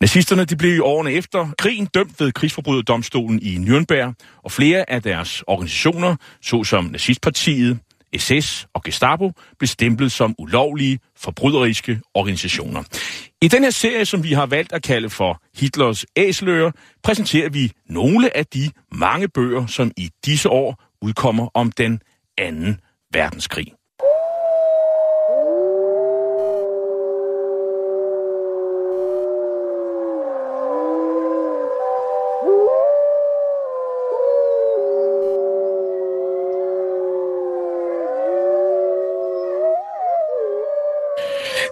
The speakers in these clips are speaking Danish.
Nazisterne de blev i årene efter krigen dømt ved krigsforbryderdomstolen i Nürnberg, og flere af deres organisationer, såsom nazistpartiet, SS og Gestapo, blev stemplet som ulovlige, forbryderiske organisationer. I den her serie, som vi har valgt at kalde for Hitlers æsler, præsenterer vi nogle af de mange bøger, som i disse år udkommer om den anden verdenskrig.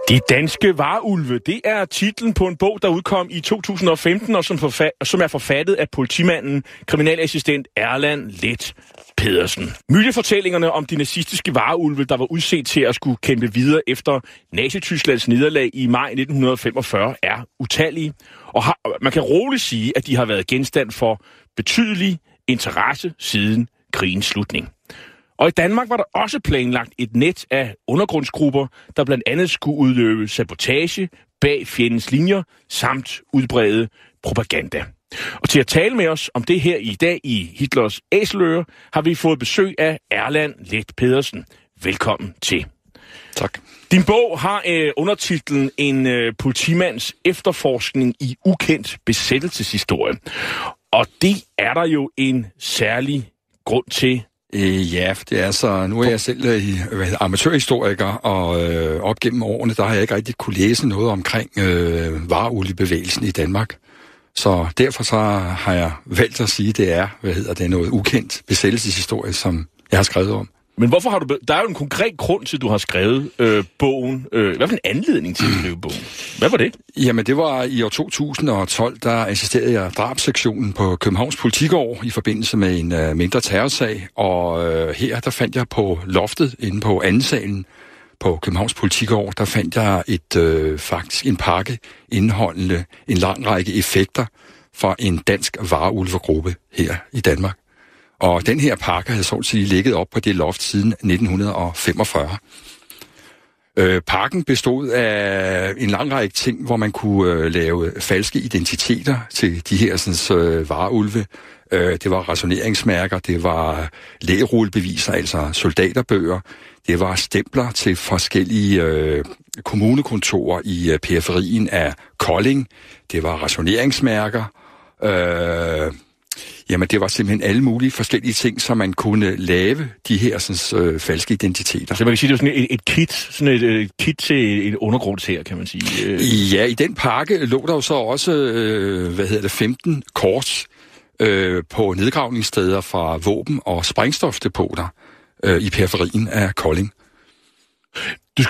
De danske varulve, det er titlen på en bog, der udkom i 2015, og som, forfa- som er forfattet af politimanden, kriminalassistent Erland Let Pedersen. Mytefortællingerne om de nazistiske vareulve, der var udset til at skulle kæmpe videre efter Nazi-Tysklands nederlag i maj 1945, er utallige. Og har, man kan roligt sige, at de har været genstand for betydelig interesse siden krigens slutning. Og i Danmark var der også planlagt et net af undergrundsgrupper, der blandt andet skulle udøve sabotage bag fjendens linjer samt udbrede propaganda. Og til at tale med os om det her i dag i Hitlers Æseløre, har vi fået besøg af Erland Let Pedersen. Velkommen til. Tak. Din bog har øh, undertitlen En øh, politimands efterforskning i ukendt besættelseshistorie. Og det er der jo en særlig grund til, Øh, ja, det er så. Nu er jeg selv øh, amatørhistoriker, og øh, op gennem årene, der har jeg ikke rigtig kunne læse noget omkring øh, vareoliebevægelsen i Danmark. Så derfor så har jeg valgt at sige, at det er, hvad hedder det, noget ukendt besættelseshistorie, som jeg har skrevet om. Men hvorfor har du... Der er jo en konkret grund til, at du har skrevet øh, bogen. Øh, hvad for en anledning til at skrive bogen? Hvad var det? Jamen, det var i år 2012, der assisterede jeg drabsektionen på Københavns Politikår i forbindelse med en øh, mindre terrorsag. Og øh, her, der fandt jeg på loftet inde på anden salen på Københavns Politikår, der fandt jeg et øh, faktisk en pakke indeholdende en lang række effekter fra en dansk vareulvegruppe her i Danmark. Og den her pakke havde så at sige ligget op på det loft siden 1945. Øh, pakken bestod af en lang række ting, hvor man kunne øh, lave falske identiteter til de her sådan, øh, vareulve. Øh, det var rationeringsmærker, det var lægerullebeviser, altså soldaterbøger, det var stempler til forskellige øh, kommunekontorer i øh, periferien af Kolding, det var rationeringsmærker, øh, Jamen, det var simpelthen alle mulige forskellige ting, som man kunne lave de her sådan, øh, falske identiteter. Så man kan sige, det var sådan et, et kit, sådan et, et kit til en undergrundsher, kan man sige. Øh. Ja, i den pakke lå der jo så også, øh, hvad hedder det, 15 kort øh, på nedgravningssteder fra våben- og sprængstofdepoter øh, i periferien af Kolding. Du,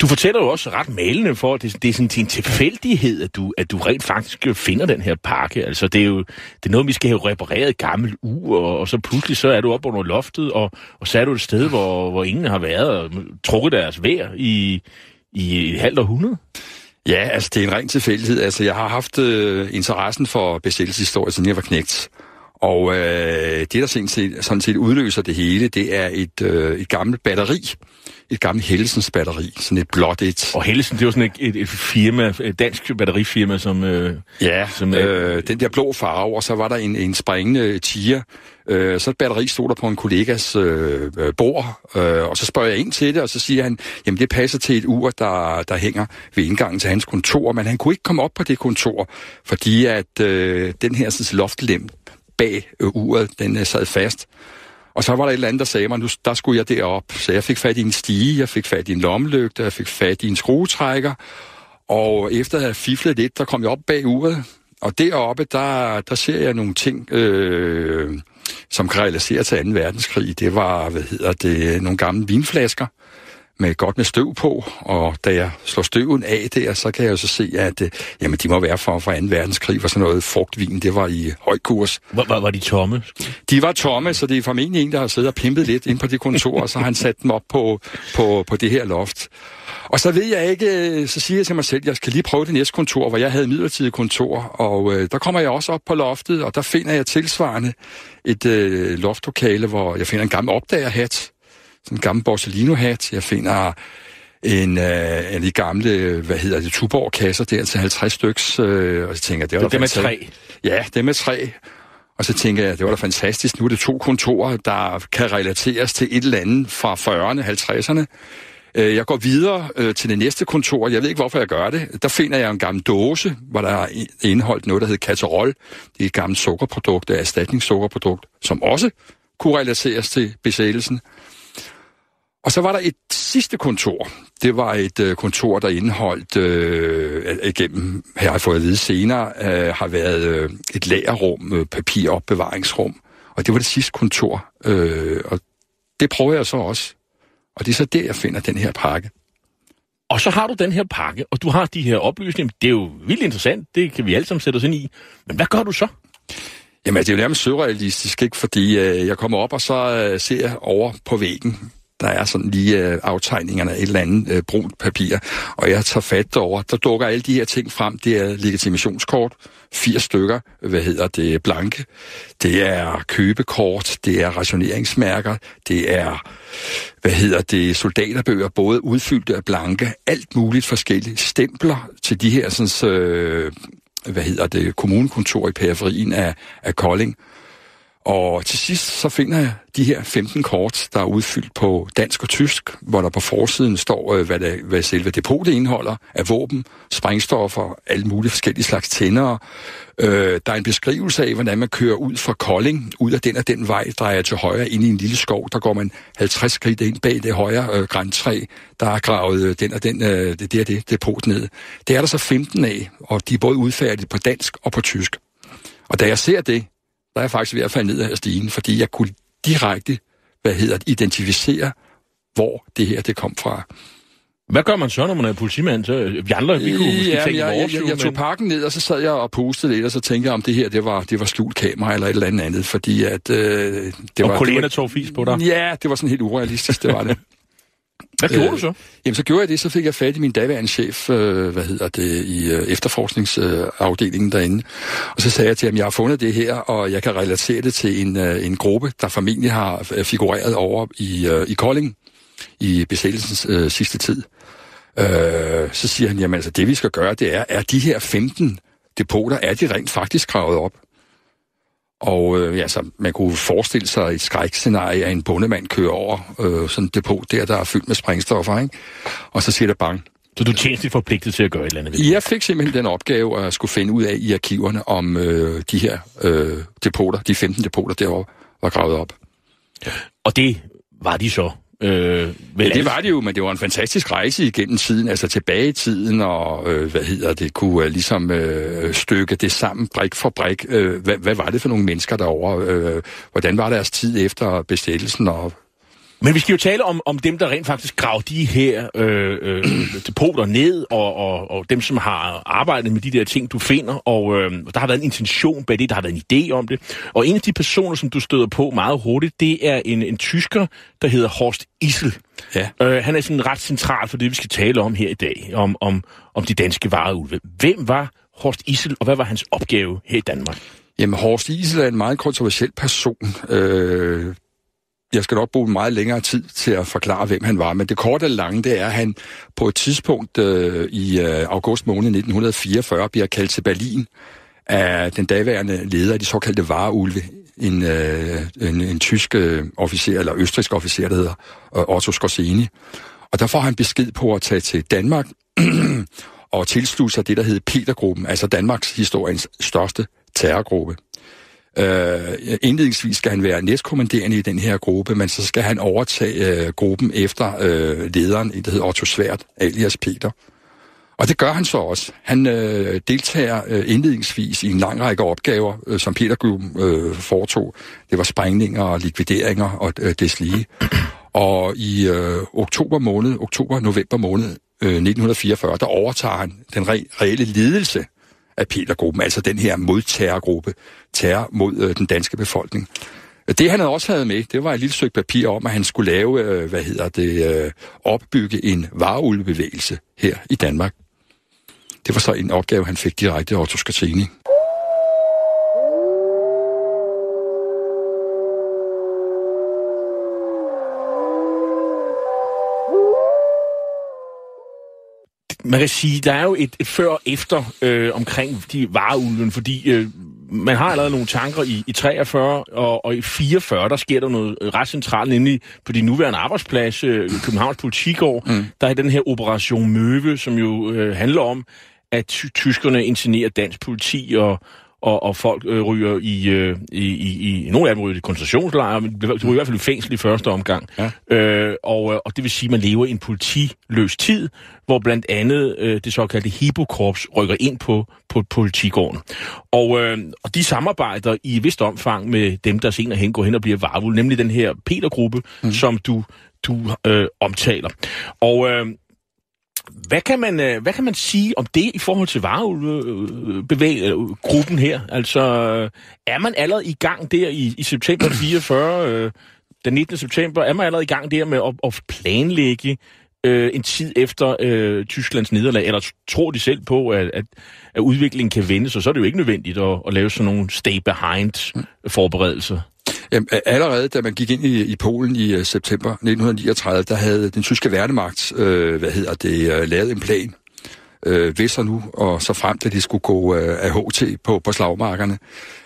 du fortæller jo også ret malende for, at det, det er sådan en tilfældighed, at du, at du rent faktisk finder den her pakke. Altså, det er jo det er noget, vi skal have repareret et gammelt ur, og, og så pludselig så er du oppe under loftet, og, og så er du et sted, hvor, hvor ingen har været og trukket deres vejr i, i et halvt århundrede. Ja, altså det er en ren tilfældighed. Altså, jeg har haft øh, interessen for besættelseshistorie, siden jeg var knægt. Og øh, det, der sådan set, sådan set udløser det hele, det er et, øh, et gammelt batteri. Et gammelt Helsens batteri. Sådan et blåt et. Og Helsen, det er jo sådan et, et, et firma, et dansk batterifirma, som... Øh, ja, som, øh, den der blå farve, og så var der en, en springende tiger. Øh, så et batteri stod der på en kollegas øh, bord, øh, og så spørger jeg ind til det, og så siger han, jamen det passer til et ur, der, der hænger ved indgangen til hans kontor, men han kunne ikke komme op på det kontor, fordi at øh, den her sådan, loftlem bag øh, uret, den øh, sad fast. Og så var der et eller andet, der sagde mig, nu der skulle jeg derop. Så jeg fik fat i en stige, jeg fik fat i en lommelygte, jeg fik fat i en skruetrækker. Og efter at have fiflet lidt, der kom jeg op bag uret. Og deroppe, der, der ser jeg nogle ting, øh, som kan relatere til 2. verdenskrig. Det var, hvad hedder det, nogle gamle vinflasker med godt med støv på, og da jeg slår støven af der, så kan jeg jo så se, at øh, jamen, de må være fra, fra 2. verdenskrig, for sådan noget frugtvin, det var i høj kurs. Var, var, var de tomme? De var tomme, så det er formentlig en, der har siddet og pimpet lidt ind på det kontor, og så har han sat dem op på, på, på det her loft. Og så ved jeg ikke, så siger jeg til mig selv, at jeg skal lige prøve det næste kontor, hvor jeg havde midlertidigt kontor, og øh, der kommer jeg også op på loftet, og der finder jeg tilsvarende et øh, loftlokale, hvor jeg finder en gammel opdagerhat, sådan en gammel Borsellino-hat. Jeg finder en øh, af de gamle, hvad hedder det, Tuborg-kasser der til 50 styks, øh, og så tænker jeg, det var det, det med tre? Ja, det med tre. Og så tænker jeg, det var da fantastisk. Nu er det to kontorer, der kan relateres til et eller andet fra 40'erne, 50'erne. Øh, jeg går videre øh, til det næste kontor. Jeg ved ikke, hvorfor jeg gør det. Der finder jeg en gammel dåse, hvor der er indeholdt noget, der hedder Caterol. Det er et gammelt sukkerprodukt, et erstatningssukkerprodukt, som også kunne relateres til besættelsen. Og så var der et sidste kontor. Det var et øh, kontor, der indeholdt, øh, igennem, her har jeg fået at vide senere, øh, har været øh, et lagerrum, øh, papiropbevaringsrum. Og det var det sidste kontor. Øh, og det prøver jeg så også. Og det er så der, jeg finder den her pakke. Og så har du den her pakke, og du har de her oplysninger. Det er jo vildt interessant. Det kan vi alle sammen sætte os ind i. Men hvad gør du så? Jamen, det er jo nærmest surrealistisk, ikke? Fordi øh, jeg kommer op, og så øh, ser jeg over på væggen der er sådan lige øh, aftegningerne af et eller andet øh, brunt papir, og jeg tager fat over. Der dukker alle de her ting frem. Det er legitimationskort, fire stykker, hvad hedder det, blanke. Det er købekort, det er rationeringsmærker, det er, hvad hedder det, soldaterbøger, både udfyldte og blanke, alt muligt forskellige Stempler til de her sådan, øh, hvad hedder det, kommunekontor i periferien af, af Kolding. Og til sidst så finder jeg de her 15 kort, der er udfyldt på dansk og tysk, hvor der på forsiden står, øh, hvad, det, hvad selve depotet indeholder af våben, sprængstoffer, alle mulige forskellige slags tændere. Øh, der er en beskrivelse af, hvordan man kører ud fra Kolding, ud af den og den vej, drejer til højre ind i en lille skov. Der går man 50 skridt ind bag det højre øh, græntræ, der er gravet øh, den og den, øh, det, det, det depot ned. Det er der så 15 af, og de er både udfærdigt på dansk og på tysk. Og da jeg ser det, der er jeg faktisk ved at falde ned af stigen, fordi jeg kunne direkte, hvad hedder det, identificere, hvor det her det kom fra. Hvad gør man så, når man er politimand? Så vi andre, vi kunne ja, jeg, jeg, jeg, jeg tog pakken ned, og så sad jeg og pustede lidt, og så tænkte jeg, om det her det var, det var skjult kamera eller et eller andet andet, fordi at... Øh, det og var, kollegerne tog fis på dig? Ja, det var sådan helt urealistisk, det var det. Hvad gjorde øh, du så? Jamen, så gjorde jeg det, så fik jeg fat i min daværende chef, øh, hvad hedder det, i øh, efterforskningsafdelingen øh, derinde. Og så sagde jeg til ham, jeg har fundet det her, og jeg kan relatere det til en, øh, en gruppe, der formentlig har øh, figureret over i, øh, i Kolding i besættelsens øh, sidste tid. Øh, så siger han, jamen altså, det vi skal gøre, det er, er de her 15 depoter, er de rent faktisk gravet op? Og øh, altså, man kunne forestille sig et skrækscenarie, at en bondemand kører over øh, sådan et depot der, der er fyldt med sprængstoffer, ikke? Og så siger der bang. Så du tjeneste forpligtet til at gøre et eller andet? Jeg fik simpelthen den opgave at skulle finde ud af i arkiverne, om øh, de her øh, depoter, de 15 depoter derovre, var gravet op. Og det var de så? Øh, ja, det var det jo, men det var en fantastisk rejse igennem tiden, altså tilbage i tiden, og øh, hvad hedder det, kunne uh, ligesom øh, stykke det sammen, brik for brik. Øh, hvad, hvad var det for nogle mennesker derovre? Øh, hvordan var deres tid efter besættelsen, og men vi skal jo tale om, om dem, der rent faktisk graver de her øh, øh, depoter ned, og, og, og dem, som har arbejdet med de der ting, du finder, og øh, der har været en intention bag det, der har været en idé om det. Og en af de personer, som du støder på meget hurtigt, det er en, en tysker, der hedder Horst Isel. Ja. Øh, han er sådan ret central for det, vi skal tale om her i dag, om, om, om de danske vareulve. Hvem var Horst Isel, og hvad var hans opgave her i Danmark? Jamen, Horst Isel er en meget kontroversiel person. Øh, jeg skal nok bruge meget længere tid til at forklare, hvem han var, men det korte og lange, det er, at han på et tidspunkt øh, i øh, august måned 1944 bliver kaldt til Berlin af den daværende leder af de såkaldte vareulve, en, øh, en, en tysk øh, officer, eller østrisk officer, der hedder øh, Otto Skorseni. Og der får han besked på at tage til Danmark og tilslutte sig det, der hedder Petergruppen, altså Danmarks historiens største terrorgruppe. Øh, indledningsvis skal han være næstkommanderende i den her gruppe, men så skal han overtage øh, gruppen efter øh, lederen, der hedder Otto Svært, alias Peter. Og det gør han så også. Han øh, deltager øh, indledningsvis i en lang række opgaver, øh, som Peter Grum øh, foretog. Det var sprængninger og likvideringer og øh, deslige. Og i øh, oktober måned, oktober-november måned øh, 1944, der overtager han den re- reelle ledelse af altså den her modterrorgruppe, terror mod øh, den danske befolkning. Det han havde også havde med, det var et lille stykke papir om, at han skulle lave, øh, hvad hedder det, øh, opbygge en vareulvebevægelse her i Danmark. Det var så en opgave, han fik direkte af Otto Skatini. Man kan sige, der er jo et, et før og efter øh, omkring de vareulven, fordi øh, man har allerede nogle tanker i, i 43 og, og i 44, der sker der noget ret centralt, nemlig på de nuværende arbejdsplads, øh, Københavns Politikår, mm. der er den her Operation Møve, som jo øh, handler om, at ty- tyskerne insinerer dansk politi og, og, og folk øh, ryger i, øh, i, i, i... Nogle af dem ryger i koncentrationslejre, men de ryger i hvert fald i fængsel i første omgang. Ja. Øh, og, øh, og det vil sige, at man lever i en politiløs tid, hvor blandt andet øh, det såkaldte Hibokorps rykker ind på, på politigården. Og, øh, og de samarbejder i et vist omfang med dem, der senere hen går hen og bliver varvul, nemlig den her Peter-gruppe, mm. som du, du øh, omtaler. Og... Øh, hvad kan, man, øh, hvad kan man sige om det i forhold til vareulvegruppen her? Altså, er man allerede i gang der i, i september 44, øh, den 19. september, er man allerede i gang der med at, at planlægge øh, en tid efter øh, Tysklands nederlag, eller tror de selv på, at, at, at udviklingen kan vende, så så er det jo ikke nødvendigt at, at lave sådan nogle stay-behind-forberedelser? Jamen, allerede da man gik ind i, i Polen i uh, september 1939, der havde den tyske værnemagt, øh, hvad hedder det, uh, lavet en plan, øh, hvis og nu, og så frem til de skulle gå øh, af HT på, på slagmarkerne.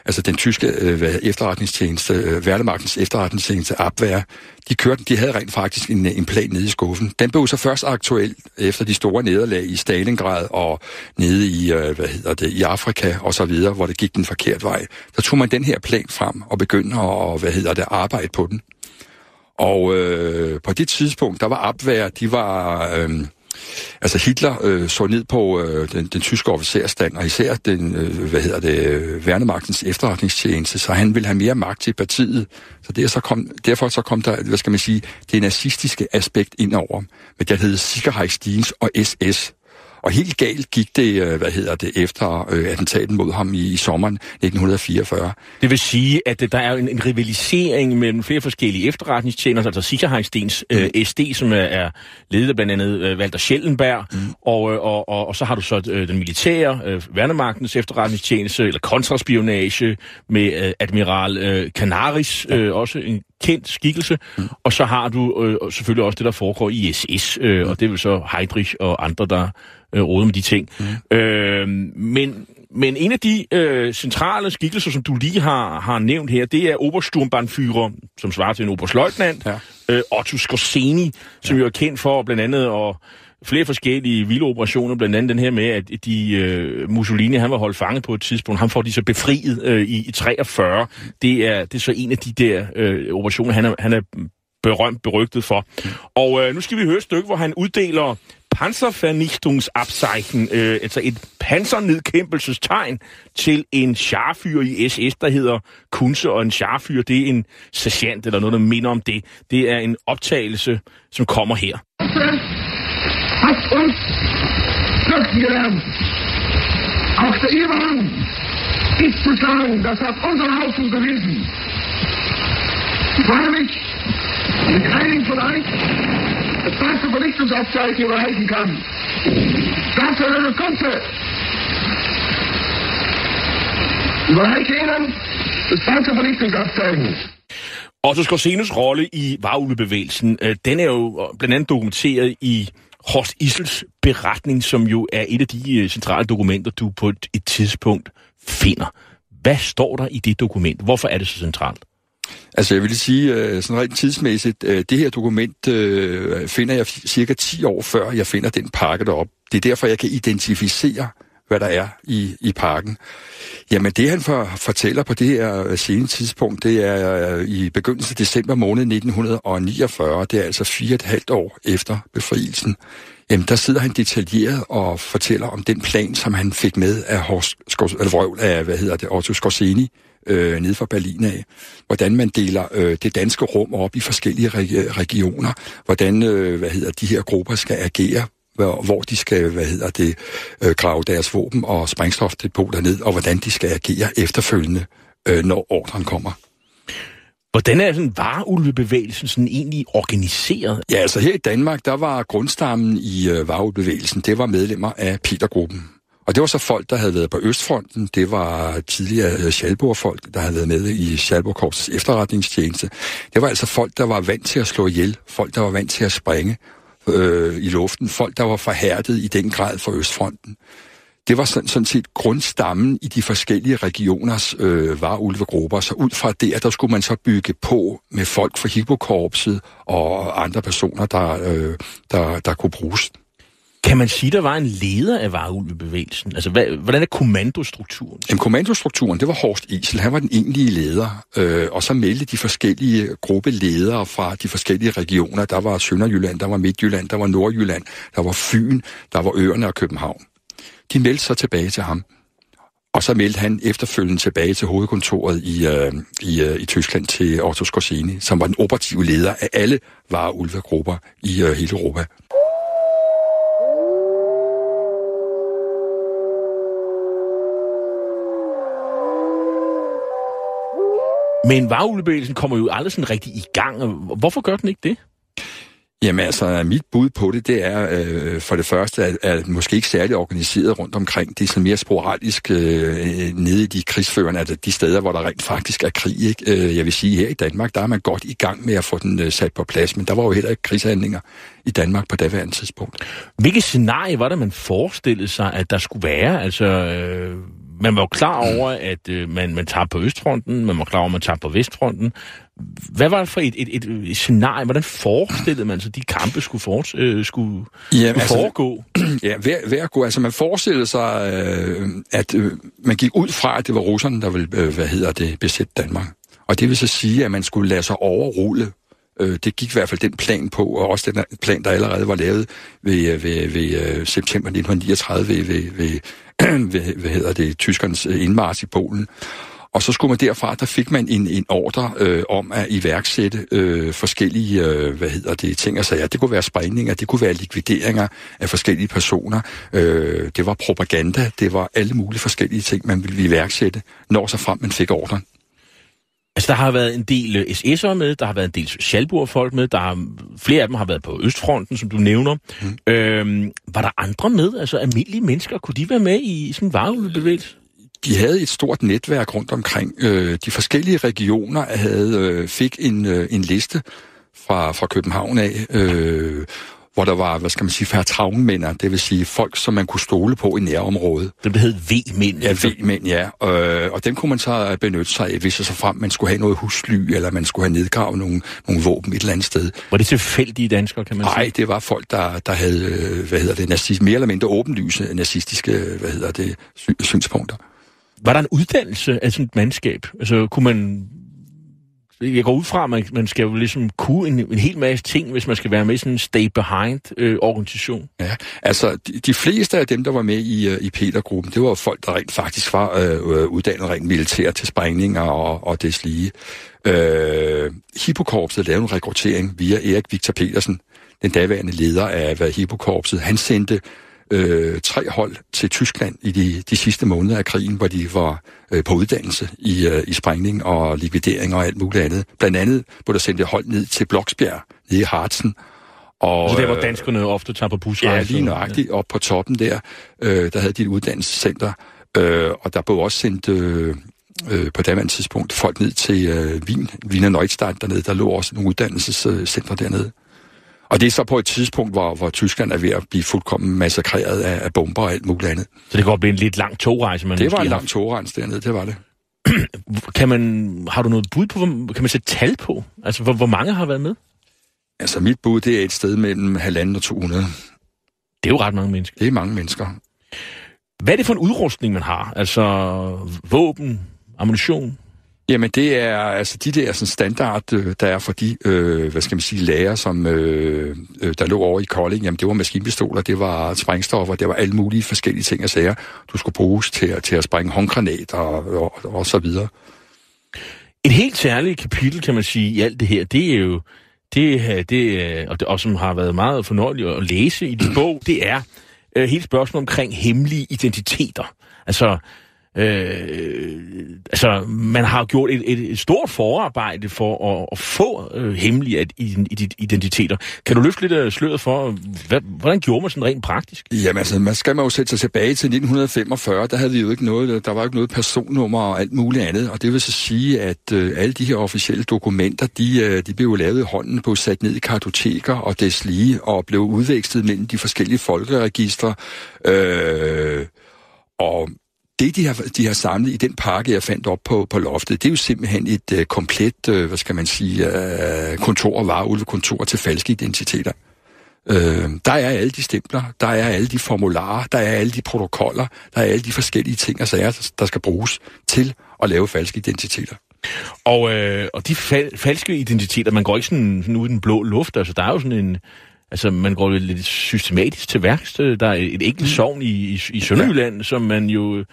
Altså den tyske øh, efterretningstjeneste, øh, værnemagtens efterretningstjeneste, Abwehr, de, kørte, de havde rent faktisk en, en plan nede i skuffen. Den blev så først aktuel efter de store nederlag i Stalingrad og nede i, øh, hvad hedder det, i Afrika og så videre, hvor det gik den forkerte vej. Så tog man den her plan frem og begyndte at, hvad hedder det, arbejde på den. Og øh, på det tidspunkt, der var Abwehr, de var... Øh, Altså Hitler øh, så ned på øh, den, den tyske officerstand, og især den, øh, hvad hedder det, værnemagtens efterretningstjeneste, så han ville have mere magt til partiet. Så det så kom, derfor så kom der, hvad skal man sige, det nazistiske aspekt ind over, med der hedder Sicherheitsdienst og SS. Og helt galt gik det, øh, hvad hedder det, efter øh, attentaten mod ham i, i sommeren 1944. Det vil sige, at der er en, en rivalisering mellem flere forskellige efterretningstjenester, altså Sicherheitsdienst, mm. øh, SD, som er, ledet af blandt andet øh, Walter Schellenberg, mm. og, øh, og, og, og så har du så øh, den militære, øh, værnemagtens efterretningstjeneste, eller kontraspionage med øh, admiral øh, Canaris, øh, også en kendt skikkelse, mm. og så har du øh, selvfølgelig også det, der foregår i SS, øh, mm. og det vil så Heydrich og andre, der øh, råder med de ting. Mm. Øh, men, men en af de øh, centrale skikkelser, som du lige har, har nævnt her, det er Obersturmbannführer, som svarer til en oberstløjtnant, ja. øh, Otto Skorseni, som ja. jo er kendt for blandt andet at flere forskellige vilde operationer, blandt andet den her med, at de øh, Mussolini, han var holdt fanget på et tidspunkt, han får de så befriet øh, i, i 43. Det er, det er så en af de der øh, operationer, han er, han er berømt, berygtet for. Og øh, nu skal vi høre et stykke, hvor han uddeler Panzervernichtungsabzeichen, øh, altså et pansernedkæmpelsestegn til en charfyr i SS, der hedder Kunse, og en charfyr, det er en sergeant eller noget, der minder om det. Det er en optagelse, som kommer her. Hat uns fürchten gelernt. Auch der Iran ist zu sagen, das hat unser Haufen bewiesen. Freilich, mit einigen von euch das ganze Berichtungsabzeichen überreichen kann. Das soll eine Kunze. Überreiche Ihnen das ganze Berichtungsabzeichen. Otto Skorsenus rolle i varulvebevægelsen, øh, den er jo øh, blandt andet dokumenteret i Horst Isels beretning, som jo er et af de øh, centrale dokumenter, du på et tidspunkt finder. Hvad står der i det dokument? Hvorfor er det så centralt? Altså jeg vil sige, øh, sådan rent tidsmæssigt, øh, det her dokument øh, finder jeg cirka 10 år før, jeg finder den pakke derop. Det er derfor, jeg kan identificere hvad der er i, i parken. Jamen det han for, fortæller på det her sene tidspunkt, det er i begyndelsen af december måned 1949, det er altså fire og et halvt år efter befrielsen. Jamen der sidder han detaljeret og fortæller om den plan, som han fik med af, Horst, eller vrøvl af hvad hedder det, Otto Skorseni, øh, nede fra Berlin af. Hvordan man deler øh, det danske rum op i forskellige reg- regioner. Hvordan øh, hvad hedder, de her grupper skal agere hvor, hvor de skal, hvad hedder det, øh, grave deres våben og sprængstofdepoter ned, og hvordan de skal agere efterfølgende, øh, når ordren kommer. Hvordan er sådan vareulvebevægelsen sådan egentlig organiseret? Ja, altså her i Danmark, der var grundstammen i øh, vareulvebevægelsen, det var medlemmer af Petergruppen. Og det var så folk, der havde været på Østfronten. Det var tidligere øh, Schalburg-folk, der havde været med i Schalburg-korpsets efterretningstjeneste. Det var altså folk, der var vant til at slå ihjel. Folk, der var vant til at springe øh, i luften. Folk, der var forhærdet i den grad for Østfronten. Det var sådan, sådan set grundstammen i de forskellige regioners øh, varulvegrupper. Så ud fra det, der skulle man så bygge på med folk fra Hippokorpset og andre personer, der, øh, der, der kunne bruges. Kan man sige, der var en leder af vareulvebevægelsen? Altså, hvad, hvordan er kommandostrukturen? Jamen, kommandostrukturen, det var Horst Isel. Han var den egentlige leder. Øh, og så meldte de forskellige gruppeledere fra de forskellige regioner. Der var Sønderjylland, der var Midtjylland, der var Nordjylland, der var Fyn, der var Øerne og København. De meldte så tilbage til ham. Og så meldte han efterfølgende tilbage til hovedkontoret i, øh, i, øh, i Tyskland til Otto Skorsini, som var den operative leder af alle vareulvegrupper i øh, hele Europa. Men vareulvebevægelsen kommer jo aldrig sådan rigtig i gang. Hvorfor gør den ikke det? Jamen altså, mit bud på det, det er øh, for det første, at, at måske ikke særlig organiseret rundt omkring. Det er sådan mere sporadisk øh, nede i de krigsførende, altså de steder, hvor der rent faktisk er krig. Ikke? Øh, jeg vil sige, her i Danmark, der er man godt i gang med at få den øh, sat på plads, men der var jo heller ikke krigshandlinger i Danmark på daværende tidspunkt. Hvilket scenarie var det, man forestillede sig, at der skulle være? Altså, øh, man var jo klar over, at øh, man, man tager på Østfronten, man var klar over, at man tager på Vestfronten. Hvad var det for et, et, et, et scenarie? Hvordan forestillede man sig, de kampe skulle, for, øh, skulle, ja, skulle altså, foregå? Ja, hver, hver gå. Altså man forestillede sig, øh, at øh, man gik ud fra, at det var russerne, der ville, øh, hvad hedder det, besætte Danmark. Og det vil så sige, at man skulle lade sig overrulle Øh, det gik i hvert fald den plan på, og også den plan, der allerede var lavet ved, øh, ved, ved uh, september 1939 ved, ved, ved, ved, hvad hedder det, tyskernes øh, indmars i Polen. Og så skulle man derfra, der fik man en, en ordre øh, om at iværksætte øh, forskellige, øh, hvad hedder det, ting altså, og sager. Det kunne være sprængninger, det kunne være likvideringer af forskellige personer. Øh, det var propaganda, det var alle mulige forskellige ting, man ville iværksætte, når så frem man fik ordren. Altså, der har været en del øh, SS'ere med, der har været en del Schalburg-folk med, der har, flere af dem har været på Østfronten, som du nævner. Mm. Øhm, var der andre med, altså almindelige mennesker, kunne de være med i sådan en vareudbevægelse? De havde et stort netværk rundt omkring. Øh, de forskellige regioner havde øh, fik en, en liste fra, fra København af, øh, hvor der var, hvad skal man sige, færtravnmænder, det vil sige folk, som man kunne stole på i nærområdet. Det hed V-mænd. Ja, V-mænd, ja. Og, og dem kunne man så benytte sig af, hvis så frem man skulle have noget husly, eller man skulle have nedgravet nogle, nogle våben et eller andet sted. Var det tilfældige danskere, kan man sige? Nej, det var folk, der, der havde, øh, hvad hedder det, nazist, mere eller mindre åbenlyse nazistiske, hvad hedder det, synspunkter. Var der en uddannelse af sådan et mandskab? Altså, kunne man jeg går ud fra, at man, man skal jo ligesom kunne en, en hel masse ting, hvis man skal være med i sådan en stay-behind-organisation. Øh, ja, altså de, de fleste af dem, der var med i, øh, i Petergruppen, det var folk, der rent faktisk var øh, uddannet rent militær til sprængninger og, og det lige. Øh, Hippokorpset lavede en rekruttering via Erik Victor Petersen, den daværende leder af hvad Hippokorpset. Han sendte øh, tre hold til Tyskland i de, de sidste måneder af krigen, hvor de var øh, på uddannelse i, øh, i sprængning og likvidering og alt muligt andet. Blandt andet blev der sendt et hold ned til Bloksbjerg, nede i Harzen. Og, så det var danskerne ofte tager på busrejse? Ja, lige nøjagtigt. Ja. Op på toppen der, øh, der havde de et uddannelsescenter, øh, og der blev også sendt... Øh, øh, på daværende tidspunkt folk ned til øh, Wien, Wiener Neustadt dernede. Der lå også nogle uddannelsescentre dernede. Og det er så på et tidspunkt, hvor, hvor Tyskland er ved at blive fuldkommen massakreret af, af bomber og alt muligt andet. Så det går blive en lidt lang togrejse? Man det var en lang togrejse dernede, det var det. kan man, har du noget bud på, kan man sætte tal på? Altså, hvor, hvor mange har været med? Altså, mit bud, det er et sted mellem halvanden og 200. Det er jo ret mange mennesker. Det er mange mennesker. hvad er det for en udrustning, man har? Altså våben, ammunition? Jamen det er altså de der sådan standard, øh, der er for de, øh, hvad skal man sige, lærer, som øh, øh, der lå over i Kolding. Jamen det var maskinpistoler, det var sprængstoffer, det var alle mulige forskellige ting og sager, du skulle bruges til, til at sprænge håndgranater og, og, og så videre. Et helt særligt kapitel, kan man sige, i alt det her, det er jo, det, øh, det, og, det, og som har været meget fornøjeligt at læse i din bog, det er øh, hele spørgsmålet omkring hemmelige identiteter. Altså, Øh, altså, man har gjort et, et, et stort forarbejde for at, at få øh, hemmelige identiteter. Kan du løfte lidt af sløret for, hvad, hvordan gjorde man sådan rent praktisk? Jamen altså, man skal man jo sætte sig tilbage til 1945. Der havde vi jo ikke noget, der var jo ikke noget personnummer og alt muligt andet. Og det vil så sige, at øh, alle de her officielle dokumenter, de, øh, de blev lavet i hånden på sat ned i kartoteker og deslige, og blev udvekslet mellem de forskellige folkeregistre. Øh, og det, de har, de har samlet i den pakke, jeg fandt op på, på loftet, det er jo simpelthen et øh, komplet, øh, hvad skal man sige, øh, kontor, vareulvekontor til falske identiteter. Øh, der er alle de stempler, der er alle de formularer, der er alle de protokoller, der er alle de forskellige ting og sager, der skal bruges til at lave falske identiteter. Og, øh, og de fal- falske identiteter, man går ikke sådan, sådan ud i den blå luft, altså der er jo sådan en, Altså, man går lidt systematisk til værks. Der er et enkelt mm. sovn i, i, i Sønderjylland, ja. som man jo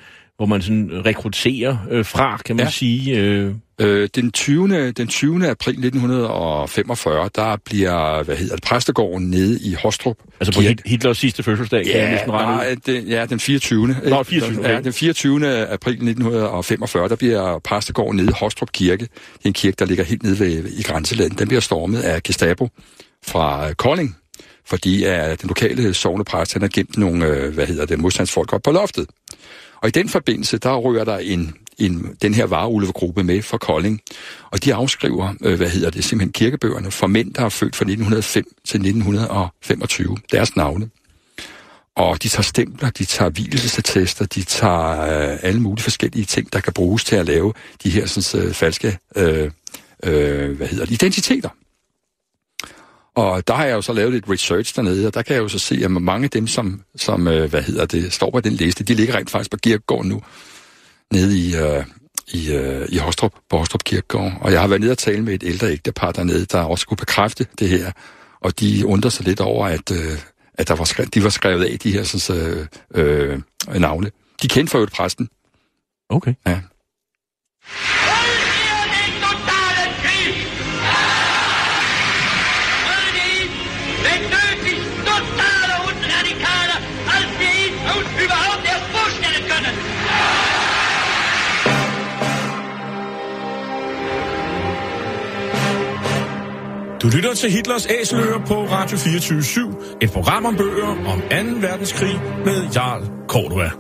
hvor man sådan rekrutterer øh, fra, kan man ja. sige. Øh. Øh, den, 20. den 20. april 1945, der bliver, hvad hedder det, præstegården nede i Hostrup. Altså på Kirke. Hitlers sidste fødselsdag, ja, kan jeg næsten regne nej, den, ja, den 24. Nå, 24. Okay. Ja, den 24. april 1945, der bliver præstegården nede i Hostrup Kirke. Det er en kirke, der ligger helt nede ved, i grænselandet. Den bliver stormet af Gestapo fra Kolding, fordi uh, den lokale sovnepræst, han har gemt nogle, uh, hvad hedder det, modstandsfolk op på loftet. Og i den forbindelse, der rører der en, en, den her vareulvegruppe med fra Kolding, og de afskriver, øh, hvad hedder det, simpelthen kirkebøgerne for mænd, der er født fra 1905 til 1925, deres navne. Og de tager stempler, de tager hvilesattester, de tager øh, alle mulige forskellige ting, der kan bruges til at lave de her sådan, øh, falske øh, øh, hvad hedder det, identiteter. Og der har jeg jo så lavet lidt research dernede, og der kan jeg jo så se, at mange af dem, som, som øh, hvad hedder det, står på den liste, de ligger rent faktisk på kirkegården nu, nede i, øh, i, øh, i Hostrup, på Hostrup Kirkegård. Og jeg har været nede og tale med et ældre ægtepar dernede, der også kunne bekræfte det her. Og de undrer sig lidt over, at, øh, at der var skrevet, de var skrevet af, de her sådan, øh, øh, navne. De kendte for øvrigt præsten. Okay. Ja. Du lytter til Hitlers Æseløer på Radio 24 /7, et program om bøger om 2. verdenskrig med Jarl Cordua.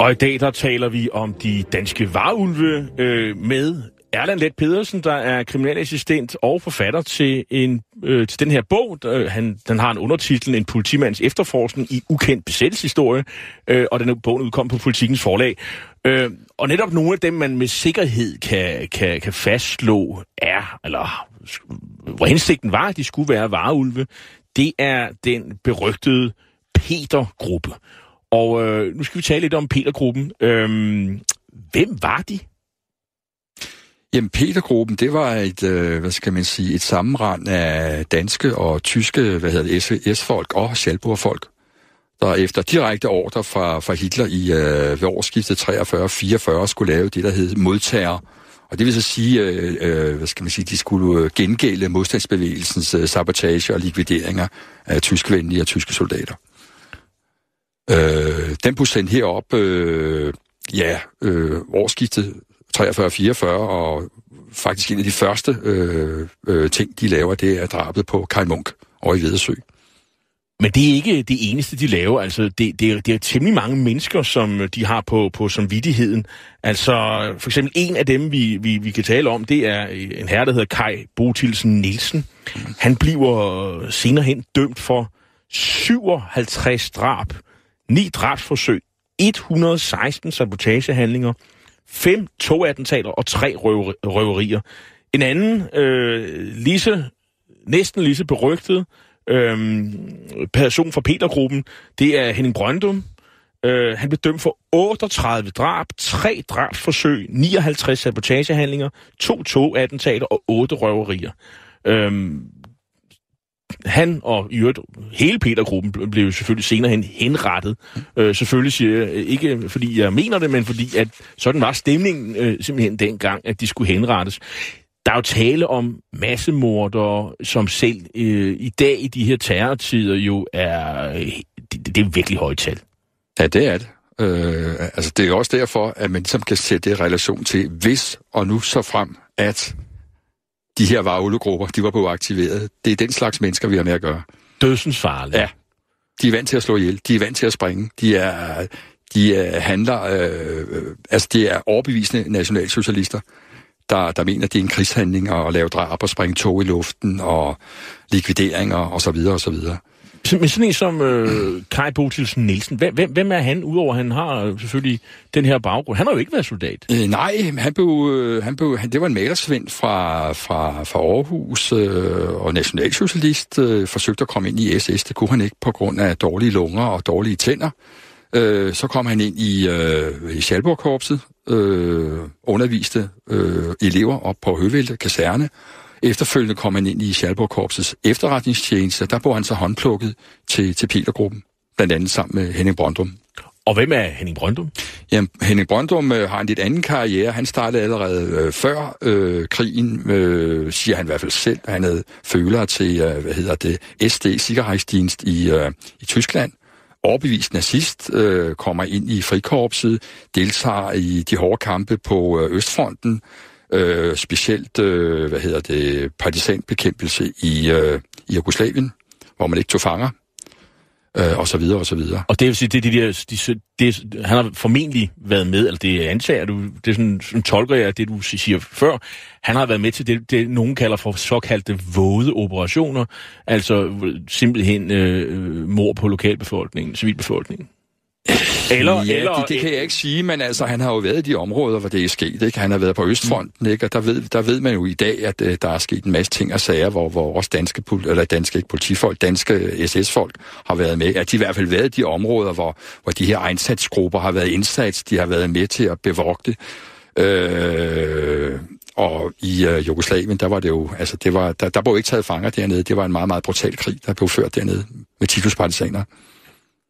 Og i dag der taler vi om de danske varulve øh, med Erland Let Pedersen, der er kriminalassistent og forfatter til, en, øh, til den her bog. Der, han, den har en undertitel, En politimands efterforskning i ukendt besættelseshistorie, øh, og den er bogen udkom på Politikens forlag. Øh, og netop nogle af dem, man med sikkerhed kan, kan, kan fastslå, er, eller hvor hensigten var, at de skulle være vareulve, det er den berygtede Peter-gruppe. Og øh, nu skal vi tale lidt om Peter-gruppen. Øh, hvem var de? Jamen, Petergruppen, det var et, øh, hvad skal man sige, et sammenrend af danske og tyske, hvad hedder det, S-folk og Schalburg-folk, der efter direkte ordre fra, fra Hitler i øh, ved årsskiftet 43-44 skulle lave det, der hed modtager. Og det vil så sige, øh, øh, hvad skal man sige, de skulle øh, gengælde modstandsbevægelsens øh, sabotage og likvideringer af tyskvenlige og tyske soldater. Øh, den blev sendt herop, øh, ja, øh, årsskiftet 43-44, og faktisk en af de første øh, øh, ting, de laver, det er drabet på Karl Munk over i Vedersø. Men det er ikke det eneste, de laver. Altså, det, det, er, det er temmelig mange mennesker, som de har på, på som. Altså, for eksempel en af dem, vi, vi, vi kan tale om, det er en herre, der hedder Kai Botilsen Nielsen. Han bliver senere hen dømt for 57 drab, 9 drabsforsøg, 116 sabotagehandlinger, fem togattentater og tre røverier. En anden, øh, lige så, næsten lige så berygtet, Øhm, person fra Petergruppen, det er Henning Brøndum. Øh, han blev dømt for 38 drab, 3 drabsforsøg, 59 sabotagehandlinger, to togattentater og 8 røverier. Øhm, han og i øvrigt hele Petergruppen blev selvfølgelig senere hen henrettet. Øh, selvfølgelig siger jeg, øh, ikke fordi jeg mener det, men fordi at sådan var stemningen øh, simpelthen dengang, at de skulle henrettes. Der er jo tale om massemordere, som selv øh, i dag i de her terrortider jo er, øh, det, det er virkelig højt tal. Ja, det er det. Øh, altså, det er også derfor, at man ligesom kan sætte det i relation til, hvis og nu så frem, at de her varullegrupper, de var på aktiveret. Det er den slags mennesker, vi har med at gøre. Dødsens farlige. Ja. De er vant til at slå ihjel. De er vant til at springe. De er, de er handler, øh, altså de er overbevisende nationalsocialister, der, der mener, det er en krigshandling at lave drab og springe tog i luften og likvideringer og så videre og så videre. Men sådan en som øh, Kai Botilsen Nielsen, hvem, hvem er han, udover at han har selvfølgelig den her baggrund? Han har jo ikke været soldat. Øh, nej, han blev, øh, han blev, han, det var en malersvend fra, fra, fra Aarhus øh, og nationalsocialist, øh, forsøgte at komme ind i SS. Det kunne han ikke på grund af dårlige lunger og dårlige tænder. Øh, så kom han ind i, øh, i Schalburg-korpset, øh, underviste øh, elever op på Høvelte Kaserne, Efterfølgende kom han ind i Schalburg-korpsets efterretningstjeneste. Der blev han så håndplukket til, til Petergruppen, blandt andet sammen med Henning Brøndum. Og hvem er Henning Brøndum? Jamen, Henning Brøndum øh, har en lidt anden karriere. Han startede allerede øh, før øh, krigen, øh, siger han i hvert fald selv. Han havde følere til, øh, hvad hedder det, SD, Sikkerhedsdienst i, øh, i Tyskland. Overbevist nazist, øh, kommer ind i frikorpset, deltager i de hårde kampe på øh, Østfronten, øh, specielt, øh, hvad hedder det, partisanbekæmpelse i, øh, i Jugoslavien, hvor man ikke tog fanger, øh, og så videre, og så videre. Og det vil sige, det, de der, de, det, han har formentlig været med, eller det antager du, det er sådan, sådan tolker jeg det, du siger før, han har været med til det, det nogen kalder for såkaldte våde operationer, altså øh, simpelthen øh, øh mor på lokalbefolkningen, civilbefolkningen. Eller, ja, eller, det, det kan jeg ikke sige, men altså, han har jo været i de områder, hvor det er sket. Ikke? Han har været på Østfronten, ikke? og der ved, der ved man jo i dag, at uh, der er sket en masse ting og sager, hvor, hvor også danske, eller danske ikke politifolk, danske SS-folk har været med. At de i hvert fald været i de områder, hvor, hvor de her indsatsgrupper har været indsats, de har været med til at bevogte. Øh, og i uh, Jugoslavien, der var det jo, altså det var, der, der blev ikke taget fanger dernede. Det var en meget, meget brutal krig, der blev ført dernede med Titus partisaner.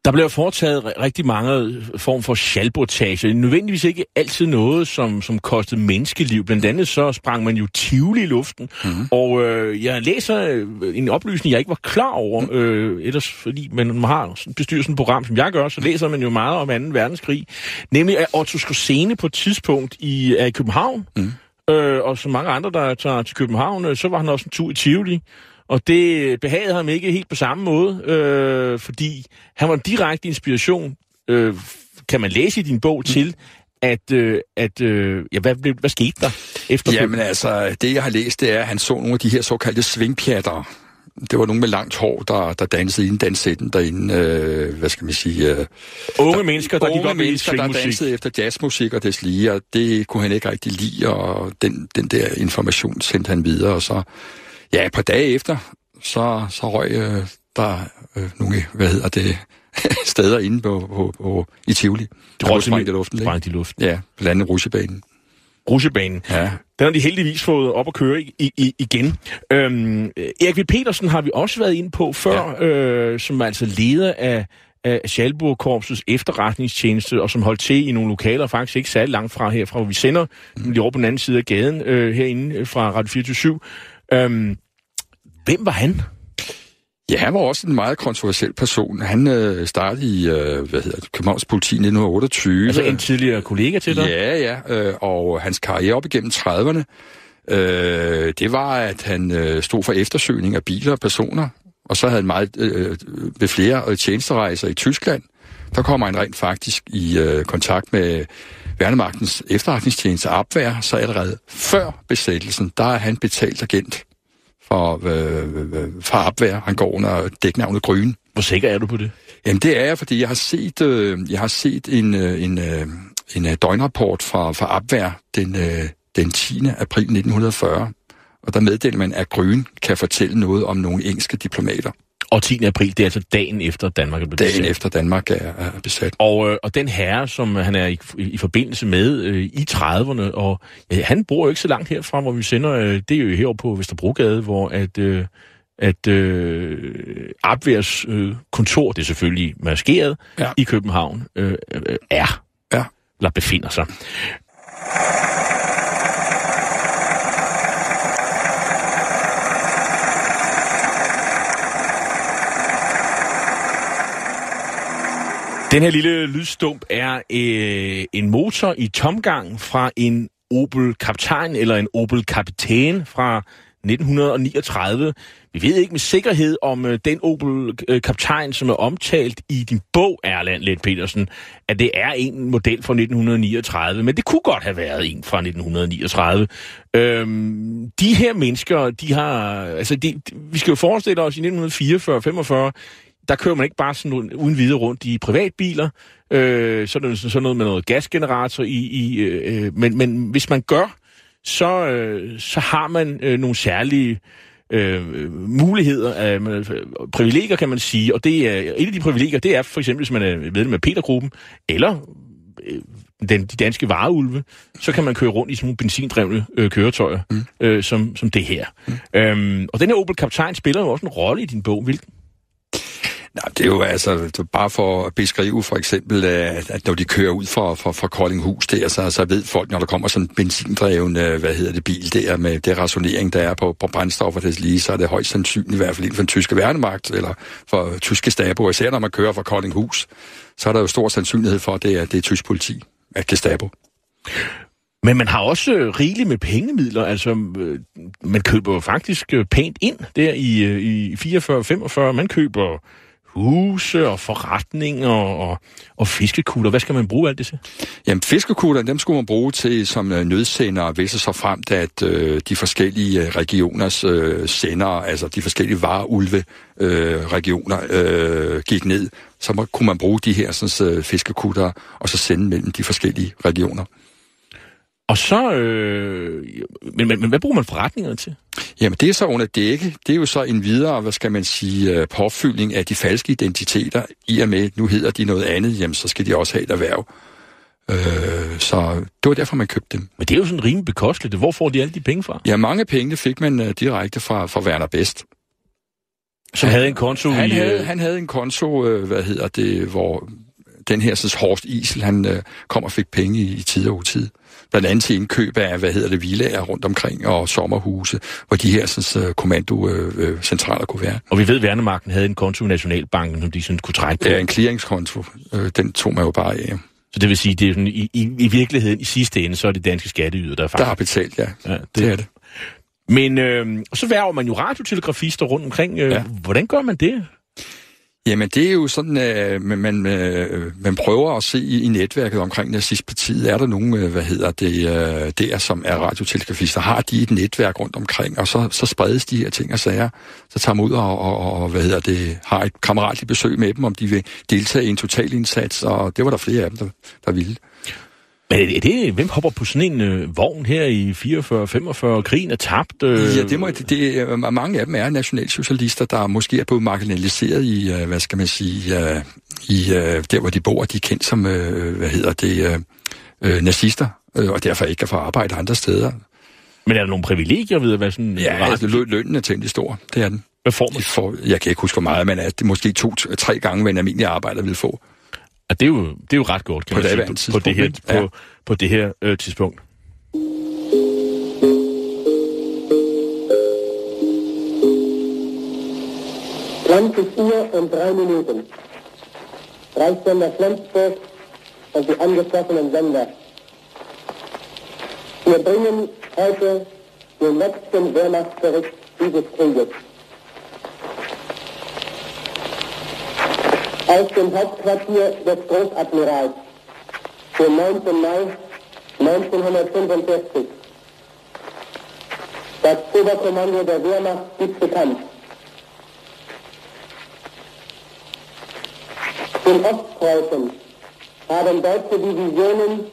Der bliver foretaget rigtig mange form for sjalbotage. Nødvendigvis ikke altid noget, som, som kostede menneskeliv. Blandt andet så sprang man jo Tivoli i luften. Mm-hmm. Og øh, jeg læser øh, en oplysning, jeg ikke var klar over. Mm. Øh, ellers fordi man har bestyret sådan et program, som jeg gør, så læser man jo meget om 2. verdenskrig. Nemlig at Otto Skorsene på et tidspunkt i, er i København. Mm. Øh, og så mange andre, der tager til København, øh, så var han også en tur i Tivoli. Og det behagede ham ikke helt på samme måde, øh, fordi han var en direkte inspiration, øh, kan man læse i din bog, mm. til, at, øh, at øh, ja, hvad, hvad skete der efter? Jamen altså, det jeg har læst, det er, at han så nogle af de her såkaldte svingpjatter. Det var nogen med langt hår, der, der dansede inden dansetten derinde, øh, hvad skal man sige... Øh, unge der, mennesker, der unge gik op mennesker, der dansede efter jazzmusik og deslige, og det kunne han ikke rigtig lide, og den, den der information sendte han videre, og så Ja, et par dage efter, så, så røg øh, der øh, nogle, hvad hedder det, steder inde på, på, på, i Tivoli. Det røg sprængt i luften, Sprængt i luften. Ja, blandt andet Rusjebanen. Rusjebanen. Ja. Den har de heldigvis fået op at køre i, i, igen. Øhm, Erik V. Petersen har vi også været inde på før, ja. øh, som er altså leder af, af Schalburg-korpsets efterretningstjeneste, og som holdt til i nogle lokaler, faktisk ikke særlig langt fra herfra, hvor vi sender, mm. lige over på den anden side af gaden, øh, herinde fra Radio 24 Øhm, hvem var han? Ja, han var også en meget kontroversiel person. Han øh, startede i øh, hvad hedder det, Københavns Politi i 1928. Altså en tidligere kollega til dig? Ja, ja. Øh, og hans karriere op igennem 30'erne, øh, det var, at han øh, stod for eftersøgning af biler og personer. Og så havde han meget øh, ved flere øh, tjenesterejser i Tyskland. Der kommer han rent faktisk i øh, kontakt med Værnemagtens efterretningstjeneste Abwehr, så allerede før besættelsen, der er han betalt agent for, øh, for Abwehr. Han går under dæknavnet Grøn. Hvor sikker er du på det? Jamen det er jeg, fordi jeg har set, øh, jeg har set en, øh, en, øh, en øh, døgnrapport fra, fra Abwehr den, øh, den 10. april 1940. Og der meddeler man, at Grøn kan fortælle noget om nogle engelske diplomater. Og 10. april, det er altså dagen efter Danmark er blevet Dagen besat. efter Danmark er, er besat. Og, øh, og den herre, som han er i, i forbindelse med øh, i 30'erne, og øh, han bor jo ikke så langt herfra, hvor vi sender, øh, det er jo herovre på Vesterbrogade, hvor at, øh, at øh, Abværs øh, kontor, det er selvfølgelig maskeret, ja. i København, øh, øh, er, Ja. eller befinder sig. Den her lille lydstump er øh, en motor i tomgang fra en Opel Kaptajn eller en Opel Kapitän fra 1939. Vi ved ikke med sikkerhed, om øh, den Opel øh, Kaptajn, som er omtalt i din bog, Erland Let Petersen, at det er en model fra 1939, men det kunne godt have været en fra 1939. Øhm, de her mennesker, de har... Altså, de, vi skal jo forestille os, i 1944-45, der kører man ikke bare sådan uden videre rundt i privatbiler. Øh, så det sådan noget med noget gasgenerator i, i øh, men, men hvis man gør, så, øh, så har man øh, nogle særlige øh, muligheder, øh, privilegier kan man sige, og det er, et af de privilegier, det er for eksempel, hvis man er medlem af Petergruppen, eller øh, den, de danske vareulve, så kan man køre rundt i sådan nogle benzindrevne øh, køretøjer, mm. øh, som, som det her. Mm. Øhm, og den her Opel Kaptajn spiller jo også en rolle i din bog. Hvilken? Nej, det er jo altså det bare for at beskrive for eksempel, øh, at, at når de kører ud fra, fra, fra Koldinghus der, så, så ved folk, når der kommer sådan en benzindreven, øh, hvad hedder det, bil der, med det rationering, der er på, på brændstoffer, det lige, så er det højst sandsynligt, i hvert fald inden for den tyske værnemagt, eller for tyske stabo, især når man kører fra Koldinghus, så er der jo stor sandsynlighed for, at det er, det er tysk politi, at Gestapo. Men man har også øh, rigeligt med pengemidler, altså man køber faktisk pænt ind der i, i 44-45, man køber huse og forretninger og, og fiskekugler. Hvad skal man bruge alt det til? Jamen, fiskekutter, dem skulle man bruge til som øh, nødsender, hvis det så frem, at øh, de forskellige øh, regioners øh, sender, altså de forskellige vareulve øh, regioner øh, gik ned, så må, kunne man bruge de her sådan, øh, fiskekutter og så sende mellem de forskellige regioner. Og så... Øh, men, men, men hvad bruger man forretningerne til? Jamen, det er så under dække. Det er jo så en videre, hvad skal man sige, øh, påfyldning af de falske identiteter. I og med, nu hedder de noget andet, jamen, så skal de også have et erhverv. Øh, så det var derfor, man købte dem. Men det er jo sådan rimelig bekosteligt. Hvor får de alle de penge fra? Ja, mange penge fik man uh, direkte fra, fra Werner Best. Som havde en konto han i... Havde, øh, han havde en konto, øh, hvad hedder det, hvor den her sådan, Horst Isel, han øh, kom og fik penge i, i tid og utid. Blandt andet til indkøb af, hvad hedder det, villager rundt omkring og sommerhuse, hvor de her sådan, kommandocentraler øh, centraler kunne være. Og vi ved, at Værnemagten havde en konto i Nationalbanken, som de sådan kunne trække på. Ja, en clearingskonto, øh, den tog man jo bare af. Så det vil sige, det er sådan, i, i, i virkeligheden, i sidste ende, så er det danske skatteyder, der er Der faktisk... har betalt, ja. Ja, det, Det er det. Men øh, så værver man jo radiotelegrafister rundt omkring. Øh. Ja. Hvordan gør man det? Jamen, det er jo sådan, at man, øh, man, prøver at se i, netværket omkring nazistpartiet. Er der nogen, øh, hvad hedder det, der, som er radiotelegrafister? Har de et netværk rundt omkring? Og så, så spredes de her ting og sager. Så tager man ud og, og, og hvad hedder det, har et kammeratligt besøg med dem, om de vil deltage i en total indsats. Og det var der flere af dem, der, der ville. Men er det, hvem hopper på sådan en øh, vogn her i 44-45? Krigen er tabt. Øh, Ja, det, må, det, det, øh, mange af dem er nationalsocialister, der måske er blevet marginaliseret i, øh, hvad skal man sige, øh, i øh, der hvor de bor, de er kendt som, øh, hvad hedder det, øh, øh, nazister, øh, og derfor ikke kan få arbejde andre steder. Men er der nogle privilegier ved at være sådan... Ja, radio- altså, lø- lønnen er temmelig stor, det er den. Hvad får man? Får, jeg kan ikke huske, hvor meget, men at det måske to-tre gange, hvad en almindelig arbejder vil få. Ja, det, er jo, det er jo ret godt, kan På man sige, på, på, det her, tidspunkt, ikke? på, på det her øh, tidspunkt. Zwanzig Uhr und drei Minuten. Reichssender Flensburg und die angeschlossenen Sender. Wir bringen heute den letzten Wehrmachtsbericht dieses Krieges. Aus dem Hauptquartier des Großadmirals vom 9. Mai 1945. Das Oberkommando der Wehrmacht gibt bekannt. In Ostpreußen haben deutsche Divisionen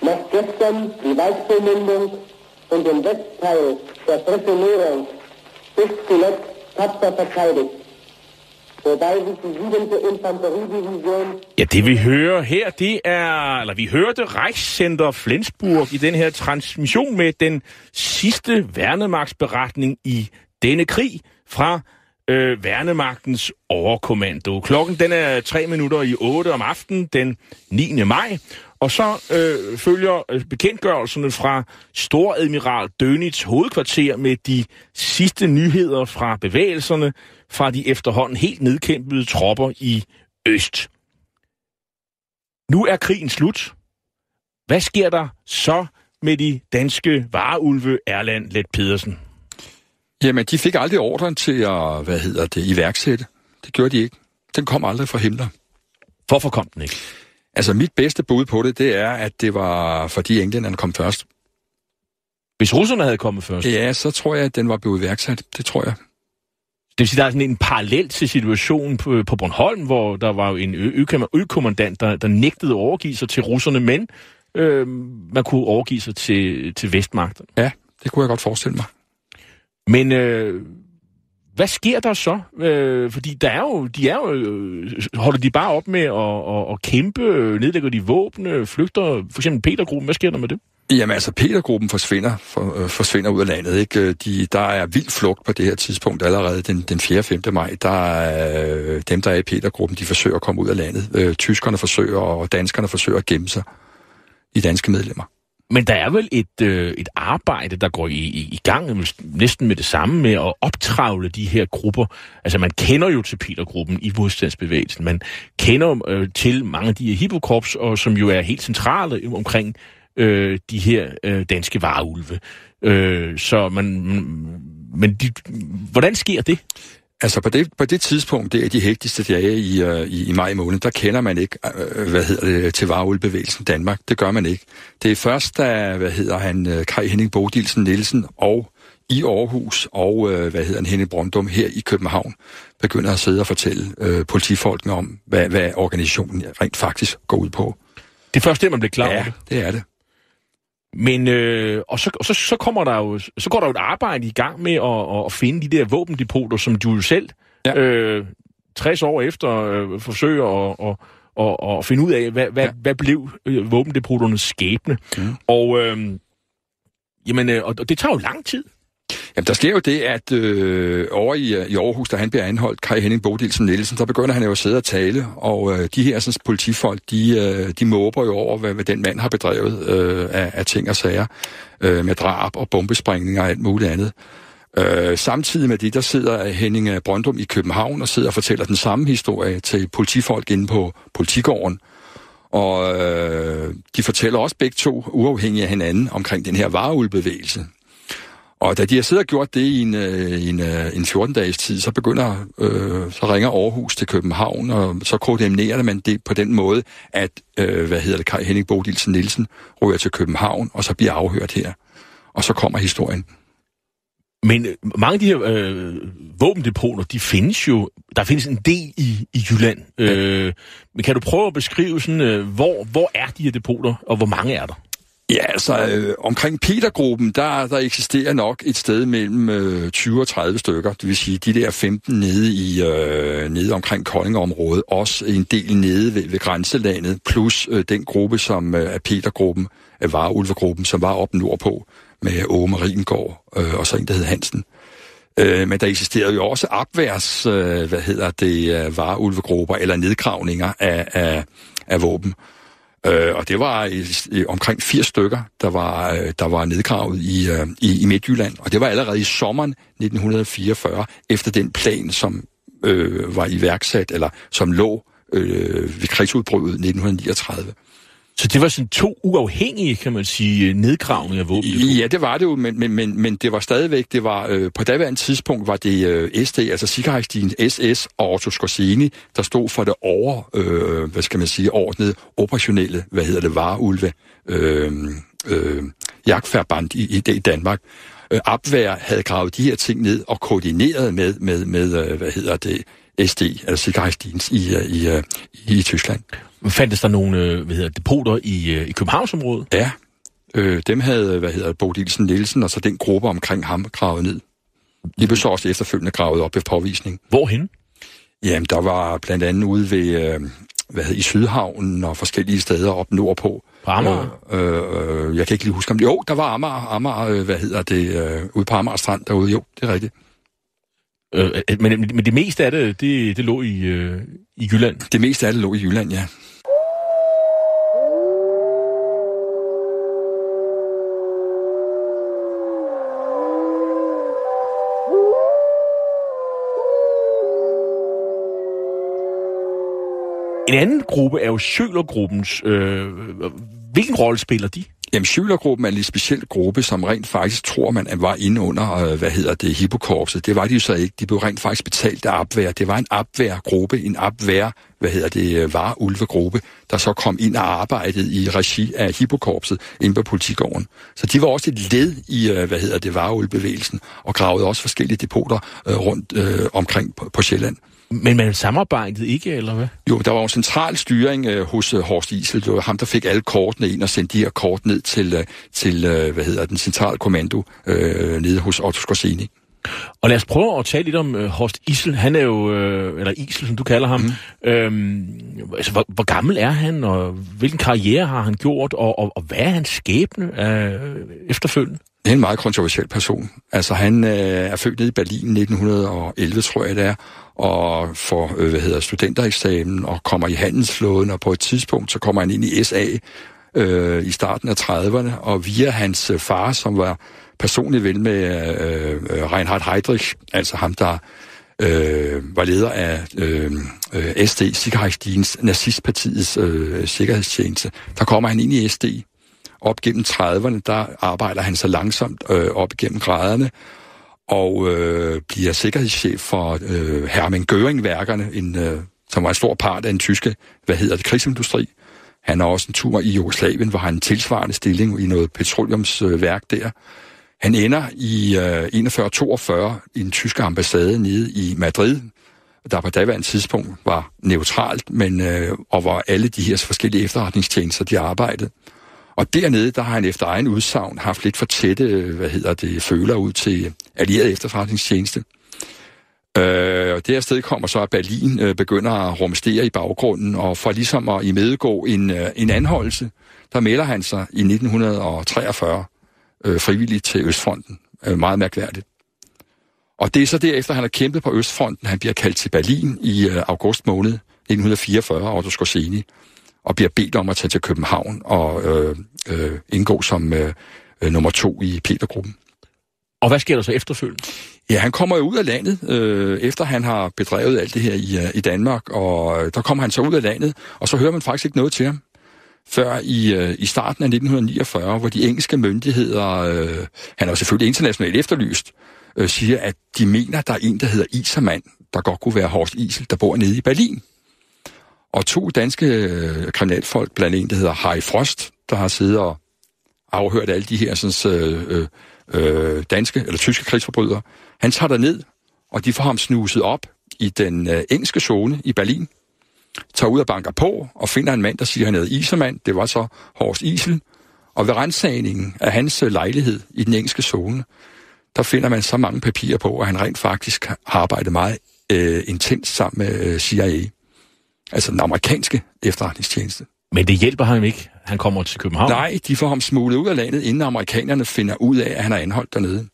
noch gestern die Weichselmündung und den Westteil der Frische Meerung bis zuletzt tapfer verteidigt. Ja, det vi hører her, det er, eller vi hørte Reichscenter Flensburg i den her transmission med den sidste værnemagtsberetning i denne krig fra øh, værnemagtens overkommando. Klokken den er tre minutter i 8 om aftenen den 9. maj, og så øh, følger øh, bekendtgørelserne fra Storadmiral Dönitz hovedkvarter med de sidste nyheder fra bevægelserne fra de efterhånden helt nedkæmpede tropper i Øst. Nu er krigen slut. Hvad sker der så med de danske vareulve Erland Let Pedersen? Jamen, de fik aldrig ordren til at, hvad hedder det, iværksætte. Det gjorde de ikke. Den kom aldrig fra himler. Hvorfor kom den ikke? Altså, mit bedste bud på det, det er, at det var, fordi englænderne kom først. Hvis russerne havde kommet først? Ja, så tror jeg, at den var blevet iværksat. Det tror jeg. Det vil sige, der er sådan en parallel til situationen på, på Bornholm, hvor der var jo en økommandant, der, der nægtede at overgive sig til russerne, men øh, man kunne overgive sig til, til vestmagten. Ja, det kunne jeg godt forestille mig. Men øh, hvad sker der så? Øh, fordi der er jo, de er jo, øh, holder de bare op med at, at, at kæmpe, nedlægger de våben, øh, flygter, for eksempel Petergruppen, hvad sker der med det? Jamen altså, Petergruppen forsvinder, for, øh, forsvinder ud af landet. Ikke? Øh, de, der er vild flugt på det her tidspunkt allerede den, den 4. og 5. maj. Der er øh, dem, der er i Petergruppen, de forsøger at komme ud af landet. Øh, tyskerne forsøger, og danskerne forsøger at gemme sig. De danske medlemmer. Men der er vel et, øh, et arbejde, der går i, i, i gang næsten med det samme med at optravle de her grupper. Altså man kender jo til Petergruppen i modstandsbevægelsen. Man kender øh, til mange af de her hippokorps, og som jo er helt centrale omkring øh, de her øh, danske vareulve. Øh, så man, men de, hvordan sker det? Altså på det, på det tidspunkt, det er de hektigste dage i, uh, i, i maj måned, der kender man ikke, uh, hvad hedder det, til vareulbevægelsen Danmark. Det gør man ikke. Det er først, da, hvad hedder han, uh, Kai Henning Bodilsen Nielsen og i Aarhus og, uh, hvad hedder han, Henning Brøndum her i København, begynder at sidde og fortælle uh, politifolkene om, hvad, hvad organisationen rent faktisk går ud på. Det er først det, man bliver klar over Ja, det er det. Men øh, og så, og så, så kommer der jo så går der jo et arbejde i gang med at, at, finde de der våbendepoter, som du jo selv Ja. øh, 60 år efter øh, forsøger at, at, at, at finde ud af, hvad, hvad, Ja. hvad blev øh, våbendepoternes skæbne. Mm. Og øh, jamen, øh, og det tager jo lang tid. Jamen, der sker jo det, at øh, over i, øh, i Aarhus, da han bliver anholdt, Kai Henning Bodilsen Nielsen, der begynder han jo at sidde og tale, og øh, de her sådan, politifolk, de, øh, de måber jo over, hvad, hvad den mand har bedrevet øh, af, af ting og sager, øh, med drab og bombesprængninger og alt muligt andet. Øh, samtidig med det, der sidder Henning øh, Brøndum i København og sidder og fortæller den samme historie til politifolk inde på politigården. Og øh, de fortæller også begge to, uafhængigt af hinanden, omkring den her vareulbevægelse. Og da de har siddet og gjort det i en, øh, en, øh, en 14-dages tid, så begynder, øh, så ringer Aarhus til København, og så koordinerer man det på den måde, at, øh, hvad hedder det, Kai Henning Bodilsen Nielsen ryger til København, og så bliver afhørt her. Og så kommer historien. Men øh, mange af de her øh, våbendepoter, de findes jo, der findes en del i, i Jylland. Øh, men kan du prøve at beskrive, sådan, øh, hvor, hvor er de her depoter, og hvor mange er der? Ja, altså øh, omkring Petergruppen, der, der eksisterer nok et sted mellem øh, 20 og 30 stykker. Det vil sige, de der 15 nede, i, øh, nede omkring Koldingområdet, også en del nede ved, ved grænselandet, plus øh, den gruppe, som øh, er Petergruppen, af Vareulvegruppen, som var oppe nordpå med Åge Mariengård øh, og så en, der hed Hansen. Øh, men der eksisterede jo også opværs, øh, hvad hedder det, øh, vareulvegrupper eller nedgravninger af, af, af våben. Øh, Øh, og det var i, i, omkring 80 stykker, der var, øh, der var nedgravet i, øh, i, i Midtjylland. Og det var allerede i sommeren 1944, efter den plan, som øh, var iværksat, eller som lå øh, ved krigsudbruddet 1939. Så det var sådan to uafhængige, kan man sige, øh, nedgravninger af våben. Ja, det var det jo, men, men, men, men det var stadigvæk, det var, øh, på daværende tidspunkt var det øh, SD, altså Sikkerhedsdien SS og Otto Skorsini, der stod for det over, øh, hvad skal man sige, ordnede operationelle, hvad hedder det, vareulve, øh, øh, jagtfærband i, i, i Danmark. Øh, Abwehr havde gravet de her ting ned og koordineret med, med, med øh, hvad hedder det, SD, altså Sikkerhedsstien i, øh, i, øh, i Tyskland. Fandtes der nogle øh, hvad hedder, depoter i, i Københavnsområdet? Ja, øh, dem havde, hvad hedder Bodilsen Nielsen, og så den gruppe omkring ham gravet ned. De blev så også efterfølgende gravet op ved påvisning. Hvorhen? Jamen, der var blandt andet ude ved, øh, hvad hedder, i Sydhavnen og forskellige steder op nordpå. På Amager? Øh, øh, jeg kan ikke lige huske om det. Jo, der var Amager, Amager øh, hvad hedder det, øh, ude på Amager Strand derude. Jo, det er rigtigt. Øh, men, men det meste af det, det, det lå i, øh, i Jylland? Det meste af det lå i Jylland, ja. En anden gruppe er jo Sjølergruppens. Øh, hvilken rolle spiller de? Jamen, Schülergruppen er en lidt speciel gruppe, som rent faktisk tror man, at var inde under, øh, hvad hedder det, Hippokorpset. Det var de jo så ikke. De blev rent faktisk betalt af opvær. Det var en opværgruppe, en opvær, hvad hedder det, øh, var ulvegruppe, der så kom ind og arbejdede i regi af Hippokorpset inde på politigården. Så de var også et led i, øh, hvad hedder det, varulvbevægelsen, og gravede også forskellige depoter rundt øh, omkring på, på Sjælland. Men man samarbejdede ikke, eller hvad? Jo, der var jo en central styring øh, hos øh, Horst Isel. Det var ham, der fik alle kortene ind og sendte de her kort ned til, øh, til øh, hvad hedder den centrale kommando øh, nede hos Otto Skorseni. Og lad os prøve at tale lidt om øh, Horst Isel. Han er jo, øh, eller Isel, som du kalder ham. Mm. Øhm, altså, hvor, hvor gammel er han, og hvilken karriere har han gjort, og, og, og hvad er hans skæbne øh, efterfølgende? Han er en meget kontroversiel person. Altså, han øh, er født nede i Berlin 1911, tror jeg det er, og får øh, hvad hedder, studentereksamen og kommer i handelsflåden, og på et tidspunkt så kommer han ind i SA øh, i starten af 30'erne, og via hans øh, far, som var personligt ven med øh, øh, Reinhard Heydrich, altså ham, der øh, var leder af øh, øh, SD, Sikkerhedsdienst, nazistpartiets øh, sikkerhedstjeneste, der kommer han ind i SD. Op gennem 30'erne, der arbejder han så langsomt øh, op igennem graderne, og øh, bliver sikkerhedschef for øh, Hermann Göring-værkerne, en, øh, som var en stor part af den tyske, hvad hedder det, krigsindustri. Han har også en tur i Jugoslavien, hvor han har en tilsvarende stilling i noget petroleumsværk der. Han ender i øh, 41-42 i den tyske ambassade nede i Madrid, der på daværende tidspunkt var neutralt, men øh, og hvor alle de her forskellige efterretningstjenester, de arbejdede. Og dernede, der har han efter egen udsagn haft lidt for tætte, øh, hvad hedder det, føler ud til allieret efterretningstjeneste. Øh, og det sted kommer så, at Berlin øh, begynder at rumstere i baggrunden, og for ligesom at imedgå en, øh, en anholdelse, der melder han sig i 1943 øh, frivilligt til Østfronten. Øh, meget mærkværdigt. Og det er så derefter, han har kæmpet på Østfronten. Han bliver kaldt til Berlin i øh, august måned 1944, Otto Skorzeny, og bliver bedt om at tage til København og øh, øh, indgå som øh, øh, nummer to i Petergruppen. Og hvad sker der så efterfølgende? Ja, han kommer jo ud af landet, øh, efter han har bedrevet alt det her i, uh, i Danmark, og øh, der kommer han så ud af landet, og så hører man faktisk ikke noget til ham før i, øh, i starten af 1949, hvor de engelske myndigheder, øh, han er selvfølgelig internationalt efterlyst, øh, siger, at de mener, der er en, der hedder Isermand, der godt kunne være Horst Isel, der bor nede i Berlin. Og to danske øh, kriminalfolk, blandt en, der hedder Harry Frost, der har siddet og afhørt alle de her sådan, øh, øh, danske eller tyske krigsforbrydere. Han tager der ned, og de får ham snuset op i den øh, engelske zone i Berlin, tager ud og banker på, og finder en mand, der siger, han hedder Isermand. Det var så Horst Isel. Og ved rensagningen af hans øh, lejlighed i den engelske zone, der finder man så mange papirer på, at han rent faktisk har arbejdet meget øh, intens sammen med øh, CIA. Altså den amerikanske efterretningstjeneste. Men det hjælper ham ikke. Han kommer til København. Nej, de får ham smuglet ud af landet, inden amerikanerne finder ud af, at han er anholdt dernede.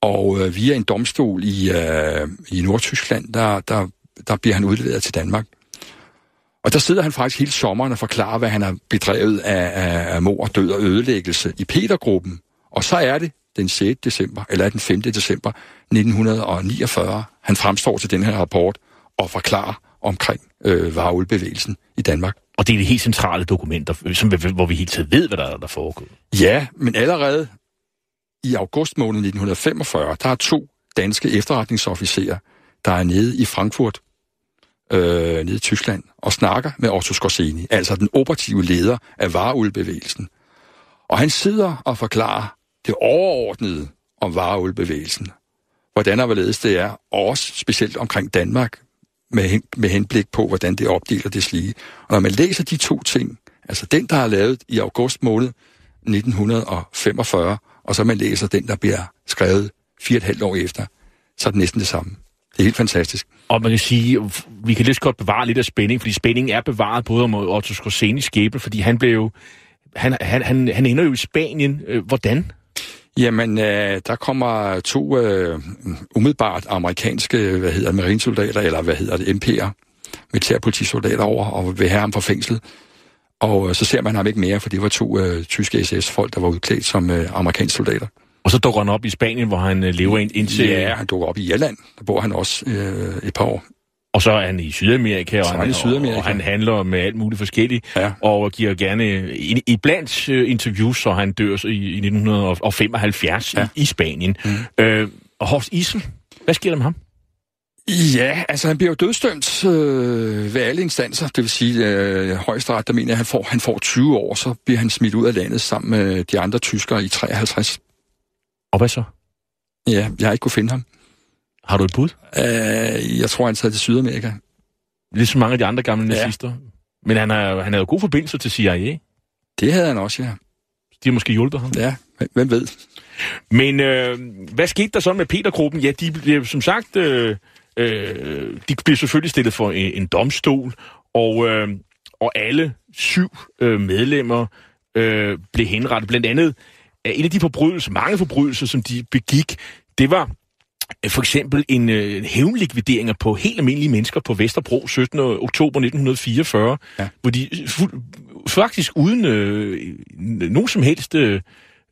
Og øh, via en domstol i, øh, i Nordtyskland, der, der, der bliver han udleveret til Danmark. Og der sidder han faktisk hele sommeren og forklarer, hvad han har bedrevet af, af, af mor, død og ødelæggelse i Petergruppen. Og så er det den 6. december, eller den 5. december 1949, han fremstår til den her rapport og forklarer omkring øh, varulbevægelsen i Danmark. Og det er de helt centrale dokumenter, som, hvor vi helt tiden ved, hvad der, der foregår. Ja, men allerede i august måned 1945, der er to danske efterretningsofficerer, der er nede i Frankfurt, øh, nede i Tyskland, og snakker med Otto Skorseni, altså den operative leder af vareulbevægelsen. Og han sidder og forklarer det overordnede om vareulbevægelsen. Hvordan og hvorledes det er, og også specielt omkring Danmark, med, hen, med henblik på, hvordan det opdeler det slige. Og når man læser de to ting, altså den, der er lavet i august måned 1945, og så man læser den, der bliver skrevet fire og et halvt år efter, så er det næsten det samme. Det er helt fantastisk. Og man kan sige, vi kan lidt godt bevare lidt af spænding, fordi spændingen er bevaret både om Otto Skorsenis skæbne, fordi han blev jo, han, han, han, han ender jo i Spanien. Øh, hvordan? Jamen, øh, der kommer to øh, umiddelbart amerikanske, hvad hedder marinesoldater, eller hvad hedder det, MP'er, militærpolitisoldater over, og vil have ham fra fængslet. Og øh, så ser man ham ikke mere, for det var to øh, tyske SS-folk, der var udklædt som øh, amerikanske soldater. Og så dukker han op i Spanien, hvor han øh, lever ind indtil... Ja, han dukker op i Irland. Der bor han også øh, et par år. Og så er han i Sydamerika, og, er han i Sydamerika. og, han handler med alt muligt forskelligt, Ja. og giver gerne i, i blandt øh, interviews, så han dør i, i 1975 ja. I, i Spanien. Mm. Øh, og Horst Isel, hvad sker der med ham? Ja, altså han bliver jo dødstømt øh, ved alle instanser. Det vil sige, øh, højesteret, der mener at han får, han får 20 år, så bliver han smidt ud af landet sammen med de andre tyskere i 53. Og hvad så? Ja, jeg har ikke kunne finde ham. Har du et bud? Øh, jeg tror, han tager til Sydamerika. Ligesom mange af de andre gamle Ja. nazister. Men han har, han har jo god forbindelse til CIA. Det havde han også, ja. De har måske hjulpet ham. Ja, hvem ved? Men øh, hvad skete der så med Petergruppen? Ja, de blev som sagt, øh, øh, de blev selvfølgelig stillet for en, en domstol, og, øh, og alle syv øh, medlemmer øh, blev henrettet. Blandt andet øh, en af de forbrydelser, mange forbrydelser, som de begik, det var for eksempel en øh, hævnlikvideringer på helt almindelige mennesker på Vesterbro 17. oktober 1944, Ja. hvor de fu- faktisk uden øh, nogen som helst øh,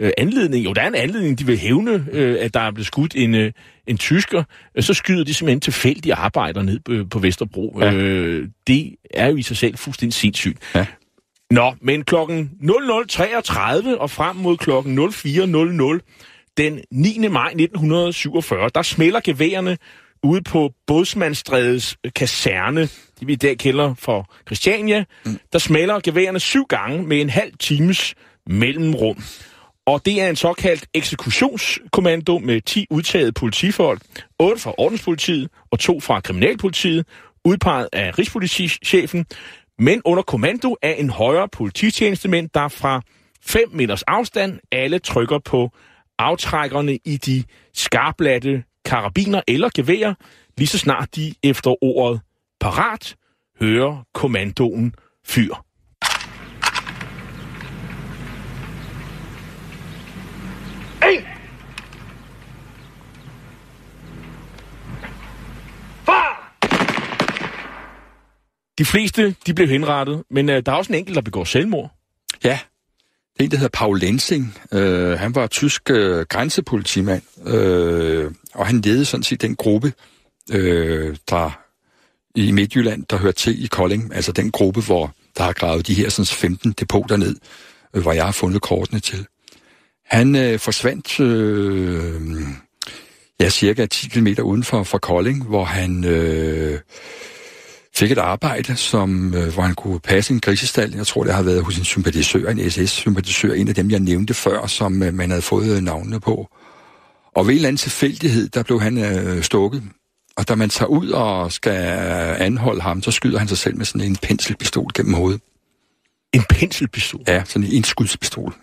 øh, anledning, jo der er en anledning, de vil hævne, øh, at der er blevet skudt en, øh, en tysker, øh, så skyder de simpelthen tilfældige arbejdere ned på, på Vesterbro. Ja. Øh, det er jo i sig selv fuldstændig sindssygt. Ja. Nå, men klokken 00.33 og frem mod klokken 04.00 den 9. maj 1947, der smelter geværerne ude på Bådsmandstrædets kaserne, det vi i dag kalder for Christiania. Mm. Der smelter geværerne syv gange med en halv times mellemrum. Og det er en såkaldt eksektionskommando med 10 udtagede politifolk, 8 fra ordenspolitiet og 2 fra kriminalpolitiet, udpeget af rigspolitichefen, men under kommando af en højere polititjenestement, der fra 5 meters afstand alle trykker på aftrækkerne i de skarplatte karabiner eller geværer, lige så snart de efter ordet parat hører kommandoen fyr. En! Far! De fleste, de blev henrettet, men øh, der er også en enkelt, der begår selvmord. Ja, en, der hedder Paul Lensing. Øh, han var tysk øh, grænsepolitimand, øh, og han ledede sådan set den gruppe, øh, der i Midtjylland, der hører til i Kolding, altså den gruppe, hvor der har gravet de her sådan 15 depoter ned, øh, hvor jeg har fundet kortene til. Han øh, forsvandt øh, ja, cirka 10 km uden for, for Kolding, hvor han øh, fik et arbejde, som, øh, hvor han kunne passe en grisestal. Jeg tror, det har været hos en sympatisør, en SS-sympatisør, en af dem, jeg nævnte før, som øh, man havde fået øh, navnene på. Og ved en eller anden tilfældighed, der blev han øh, stukket. Og da man tager ud og skal anholde ham, så skyder han sig selv med sådan en penselpistol gennem hovedet. En penselpistol. Ja, sådan en indskudspistol.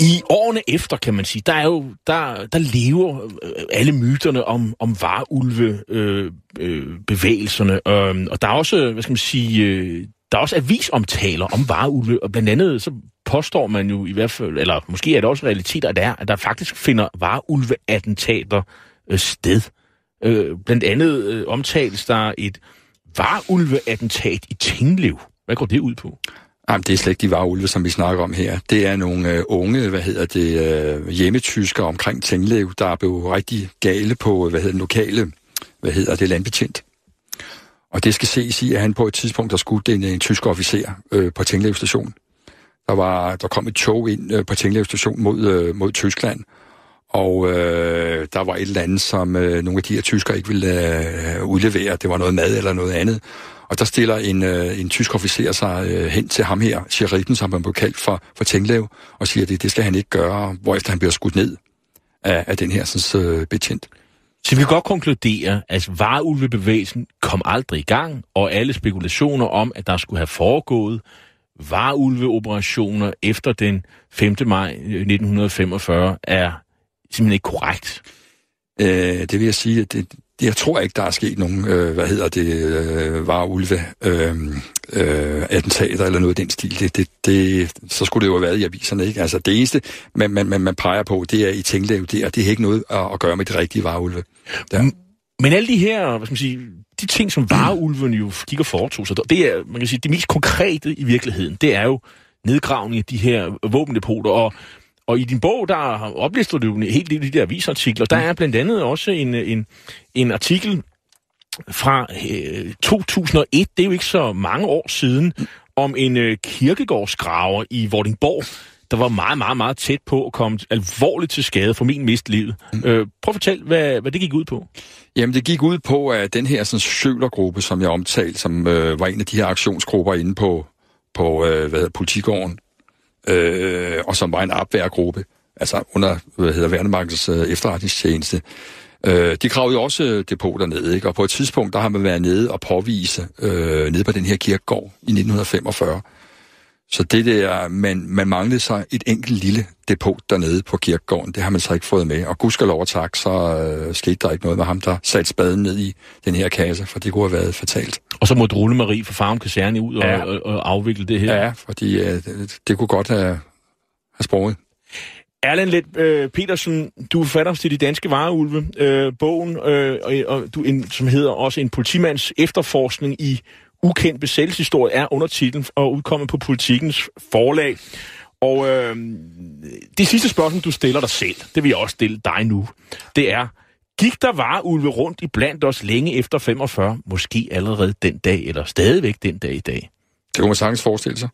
I årene efter, kan man sige, der er jo, der, der lever øh, alle myterne om, om varulve øh, øh, bevægelserne, og, og der er også, øh, hvad skal man sige, øh, der er også avisomtaler om varulve, og blandt andet så påstår man jo i hvert fald, eller måske er det også realiteter, at, der, er, at der faktisk finder varulve-attentater øh, sted. Øh, blandt andet øh, omtales der et varulve-attentat i Tinglev. Hvad går det ud på? Jamen, det er slet ikke de varulve, som vi snakker om her. Det er nogle øh, unge, hvad hedder det, øh, hjemmetyskere omkring Tinglev, der er blevet rigtig gale på, øh, hvad hedder den lokale, hvad hedder det, landbetjent. Og det skal ses i, at han på et tidspunkt der skudt en, en tysk officer øh, på Tinglev station. Der, var, der kom et tog ind øh, på Tinglev station mod, øh, mod Tyskland, og øh, der var et eller andet, som øh, nogle af de her tyskere ikke ville øh, udlevere. Det var noget mad eller noget andet. Og der stiller en, øh, en tysk officer sig øh, hen til ham her, sheriffen, som han blev kaldt for, for Tinglev, og siger, at det, det skal han ikke gøre, hvorefter han bliver skudt ned af, af den her sådan, øh, betjent. Så vi kan godt konkludere, at varulvebevægelsen kom aldrig i gang, og alle spekulationer om, at der skulle have foregået vareulveoperationer efter den 5. maj 1945 er simpelthen ikke korrekt? Øh, det vil jeg sige, at det, jeg tror ikke, der er sket nogen, øh, hvad hedder det, øh, vareulve øh, øh, attentater eller noget af den stil. Det, det, det, så skulle det jo have været i aviserne, ikke? Altså det eneste, man, man, man, man peger på, det er i Tinglev, det er, det er ikke noget at, at gøre med de rigtige vareulve. Ja. Men alle de her, hvad skal man sige, de ting, som vareulven jo gik og foretog sig, det er, man kan sige, det mest konkrete i virkeligheden, det er jo nedgravning af de her våbendepoter, og og i din bog, der oplister du jo helt i de der avisartikler. Der er blandt andet også en, en, en artikel fra øh, 2001, det er jo ikke så mange år siden, om en øh, kirkegårdsgraver i Vordingborg, der var meget, meget, meget tæt på at komme alvorligt til skade, for min mist livet. Mm. Øh, prøv at fortælle, hvad, hvad det gik ud på. Jamen, det gik ud på, at den her sådan, sølergruppe, som jeg omtalte, som øh, var en af de her aktionsgrupper inde på, på øh, hvad hedder, politigården, øh, og som var en opværgruppe, altså under hvad hedder, Værnemarkens øh, efterretningstjeneste. Øh, de kravede jo også øh, depoter ned, ikke? og på et tidspunkt, der har man været nede og påvise øh, nede på den her kirkegård i 1945. Så det der, man, man manglede sig et enkelt lille depot dernede på kirkegården, det har man så ikke fået med. Og gudskelov og tak, så øh, skete der ikke noget med ham, der satte spaden ned i den her kasse, for det kunne have været fatalt. Og så måtte Rulle Marie fra Farm Kaserne ud og, ja. og, og afvikle det her? Ja, fordi øh, det, det kunne godt have, have sprunget. Erland Let øh, Petersen, du er forfatter til De Danske Vareulve, øh, bogen, øh, og, og du, en, som hedder også En politimands efterforskning i ukendt besættelseshistorie, er under titlen og udkommet på Politikens forlag. Og øh, det sidste spørgsmål, du stiller dig selv, det vil jeg også stille dig nu, det er, gik der vareulve rundt i blandt os længe efter 45, måske allerede den dag, eller stadigvæk den dag i dag? Det kunne man sagtens forestille sig.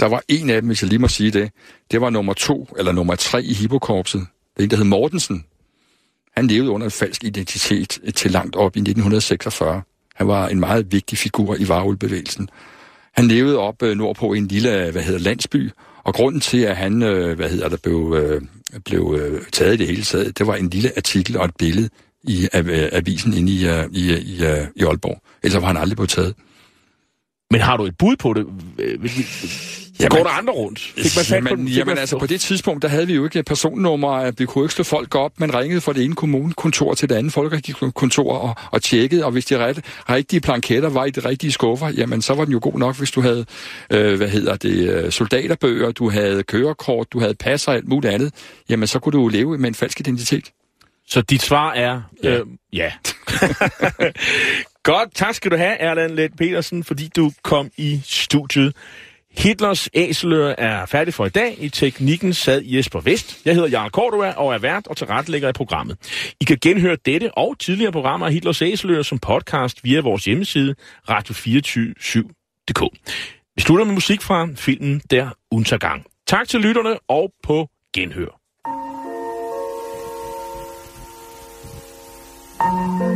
Der var en af dem, hvis jeg lige må sige det. Det var nummer to, eller nummer tre i Hippokorpset. Det er en, der hed Mortensen. Han levede under en falsk identitet til langt op i 1946. Han var en meget vigtig figur i varulbevægelsen. Han levede op øh, nordpå i en lille, øh, hvad hedder, landsby, og grunden til, at han, øh, hvad hedder der, blev, øh, blev øh, taget i det hele taget, det var en lille artikel og et billede i øh, avisen inde i, i, i, i Aalborg. Ellers var han aldrig blevet taget. Men har du et bud på det? Jamen, går der andre rundt? Fik man jamen, på, fik jamen man altså på det tidspunkt, der havde vi jo ikke personnummer. Vi kunne ikke slå folk op. Man ringede fra det ene kommunekontor til det andet folkeregisterkontor og, og tjekkede. Og hvis de ret, rigtige planketter var i de rigtige skuffer, jamen så var den jo god nok, hvis du havde, øh, hvad hedder det, øh, soldaterbøger, du havde kørekort, du havde pas og alt muligt andet. Jamen så kunne du leve med en falsk identitet. Så dit svar er ja. Øh, ja. Godt, tak skal du have, Erland Let Petersen, fordi du kom i studiet. Hitlers æselør er færdig for i dag. I teknikken sad Jesper Vest. Jeg hedder Jarl Cordua og er vært og tilrettelægger i programmet. I kan genhøre dette og tidligere programmer af Hitlers æselør som podcast via vores hjemmeside radio247.dk. Vi slutter med musik fra filmen Der Untergang. Tak til lytterne og på genhør. Bye.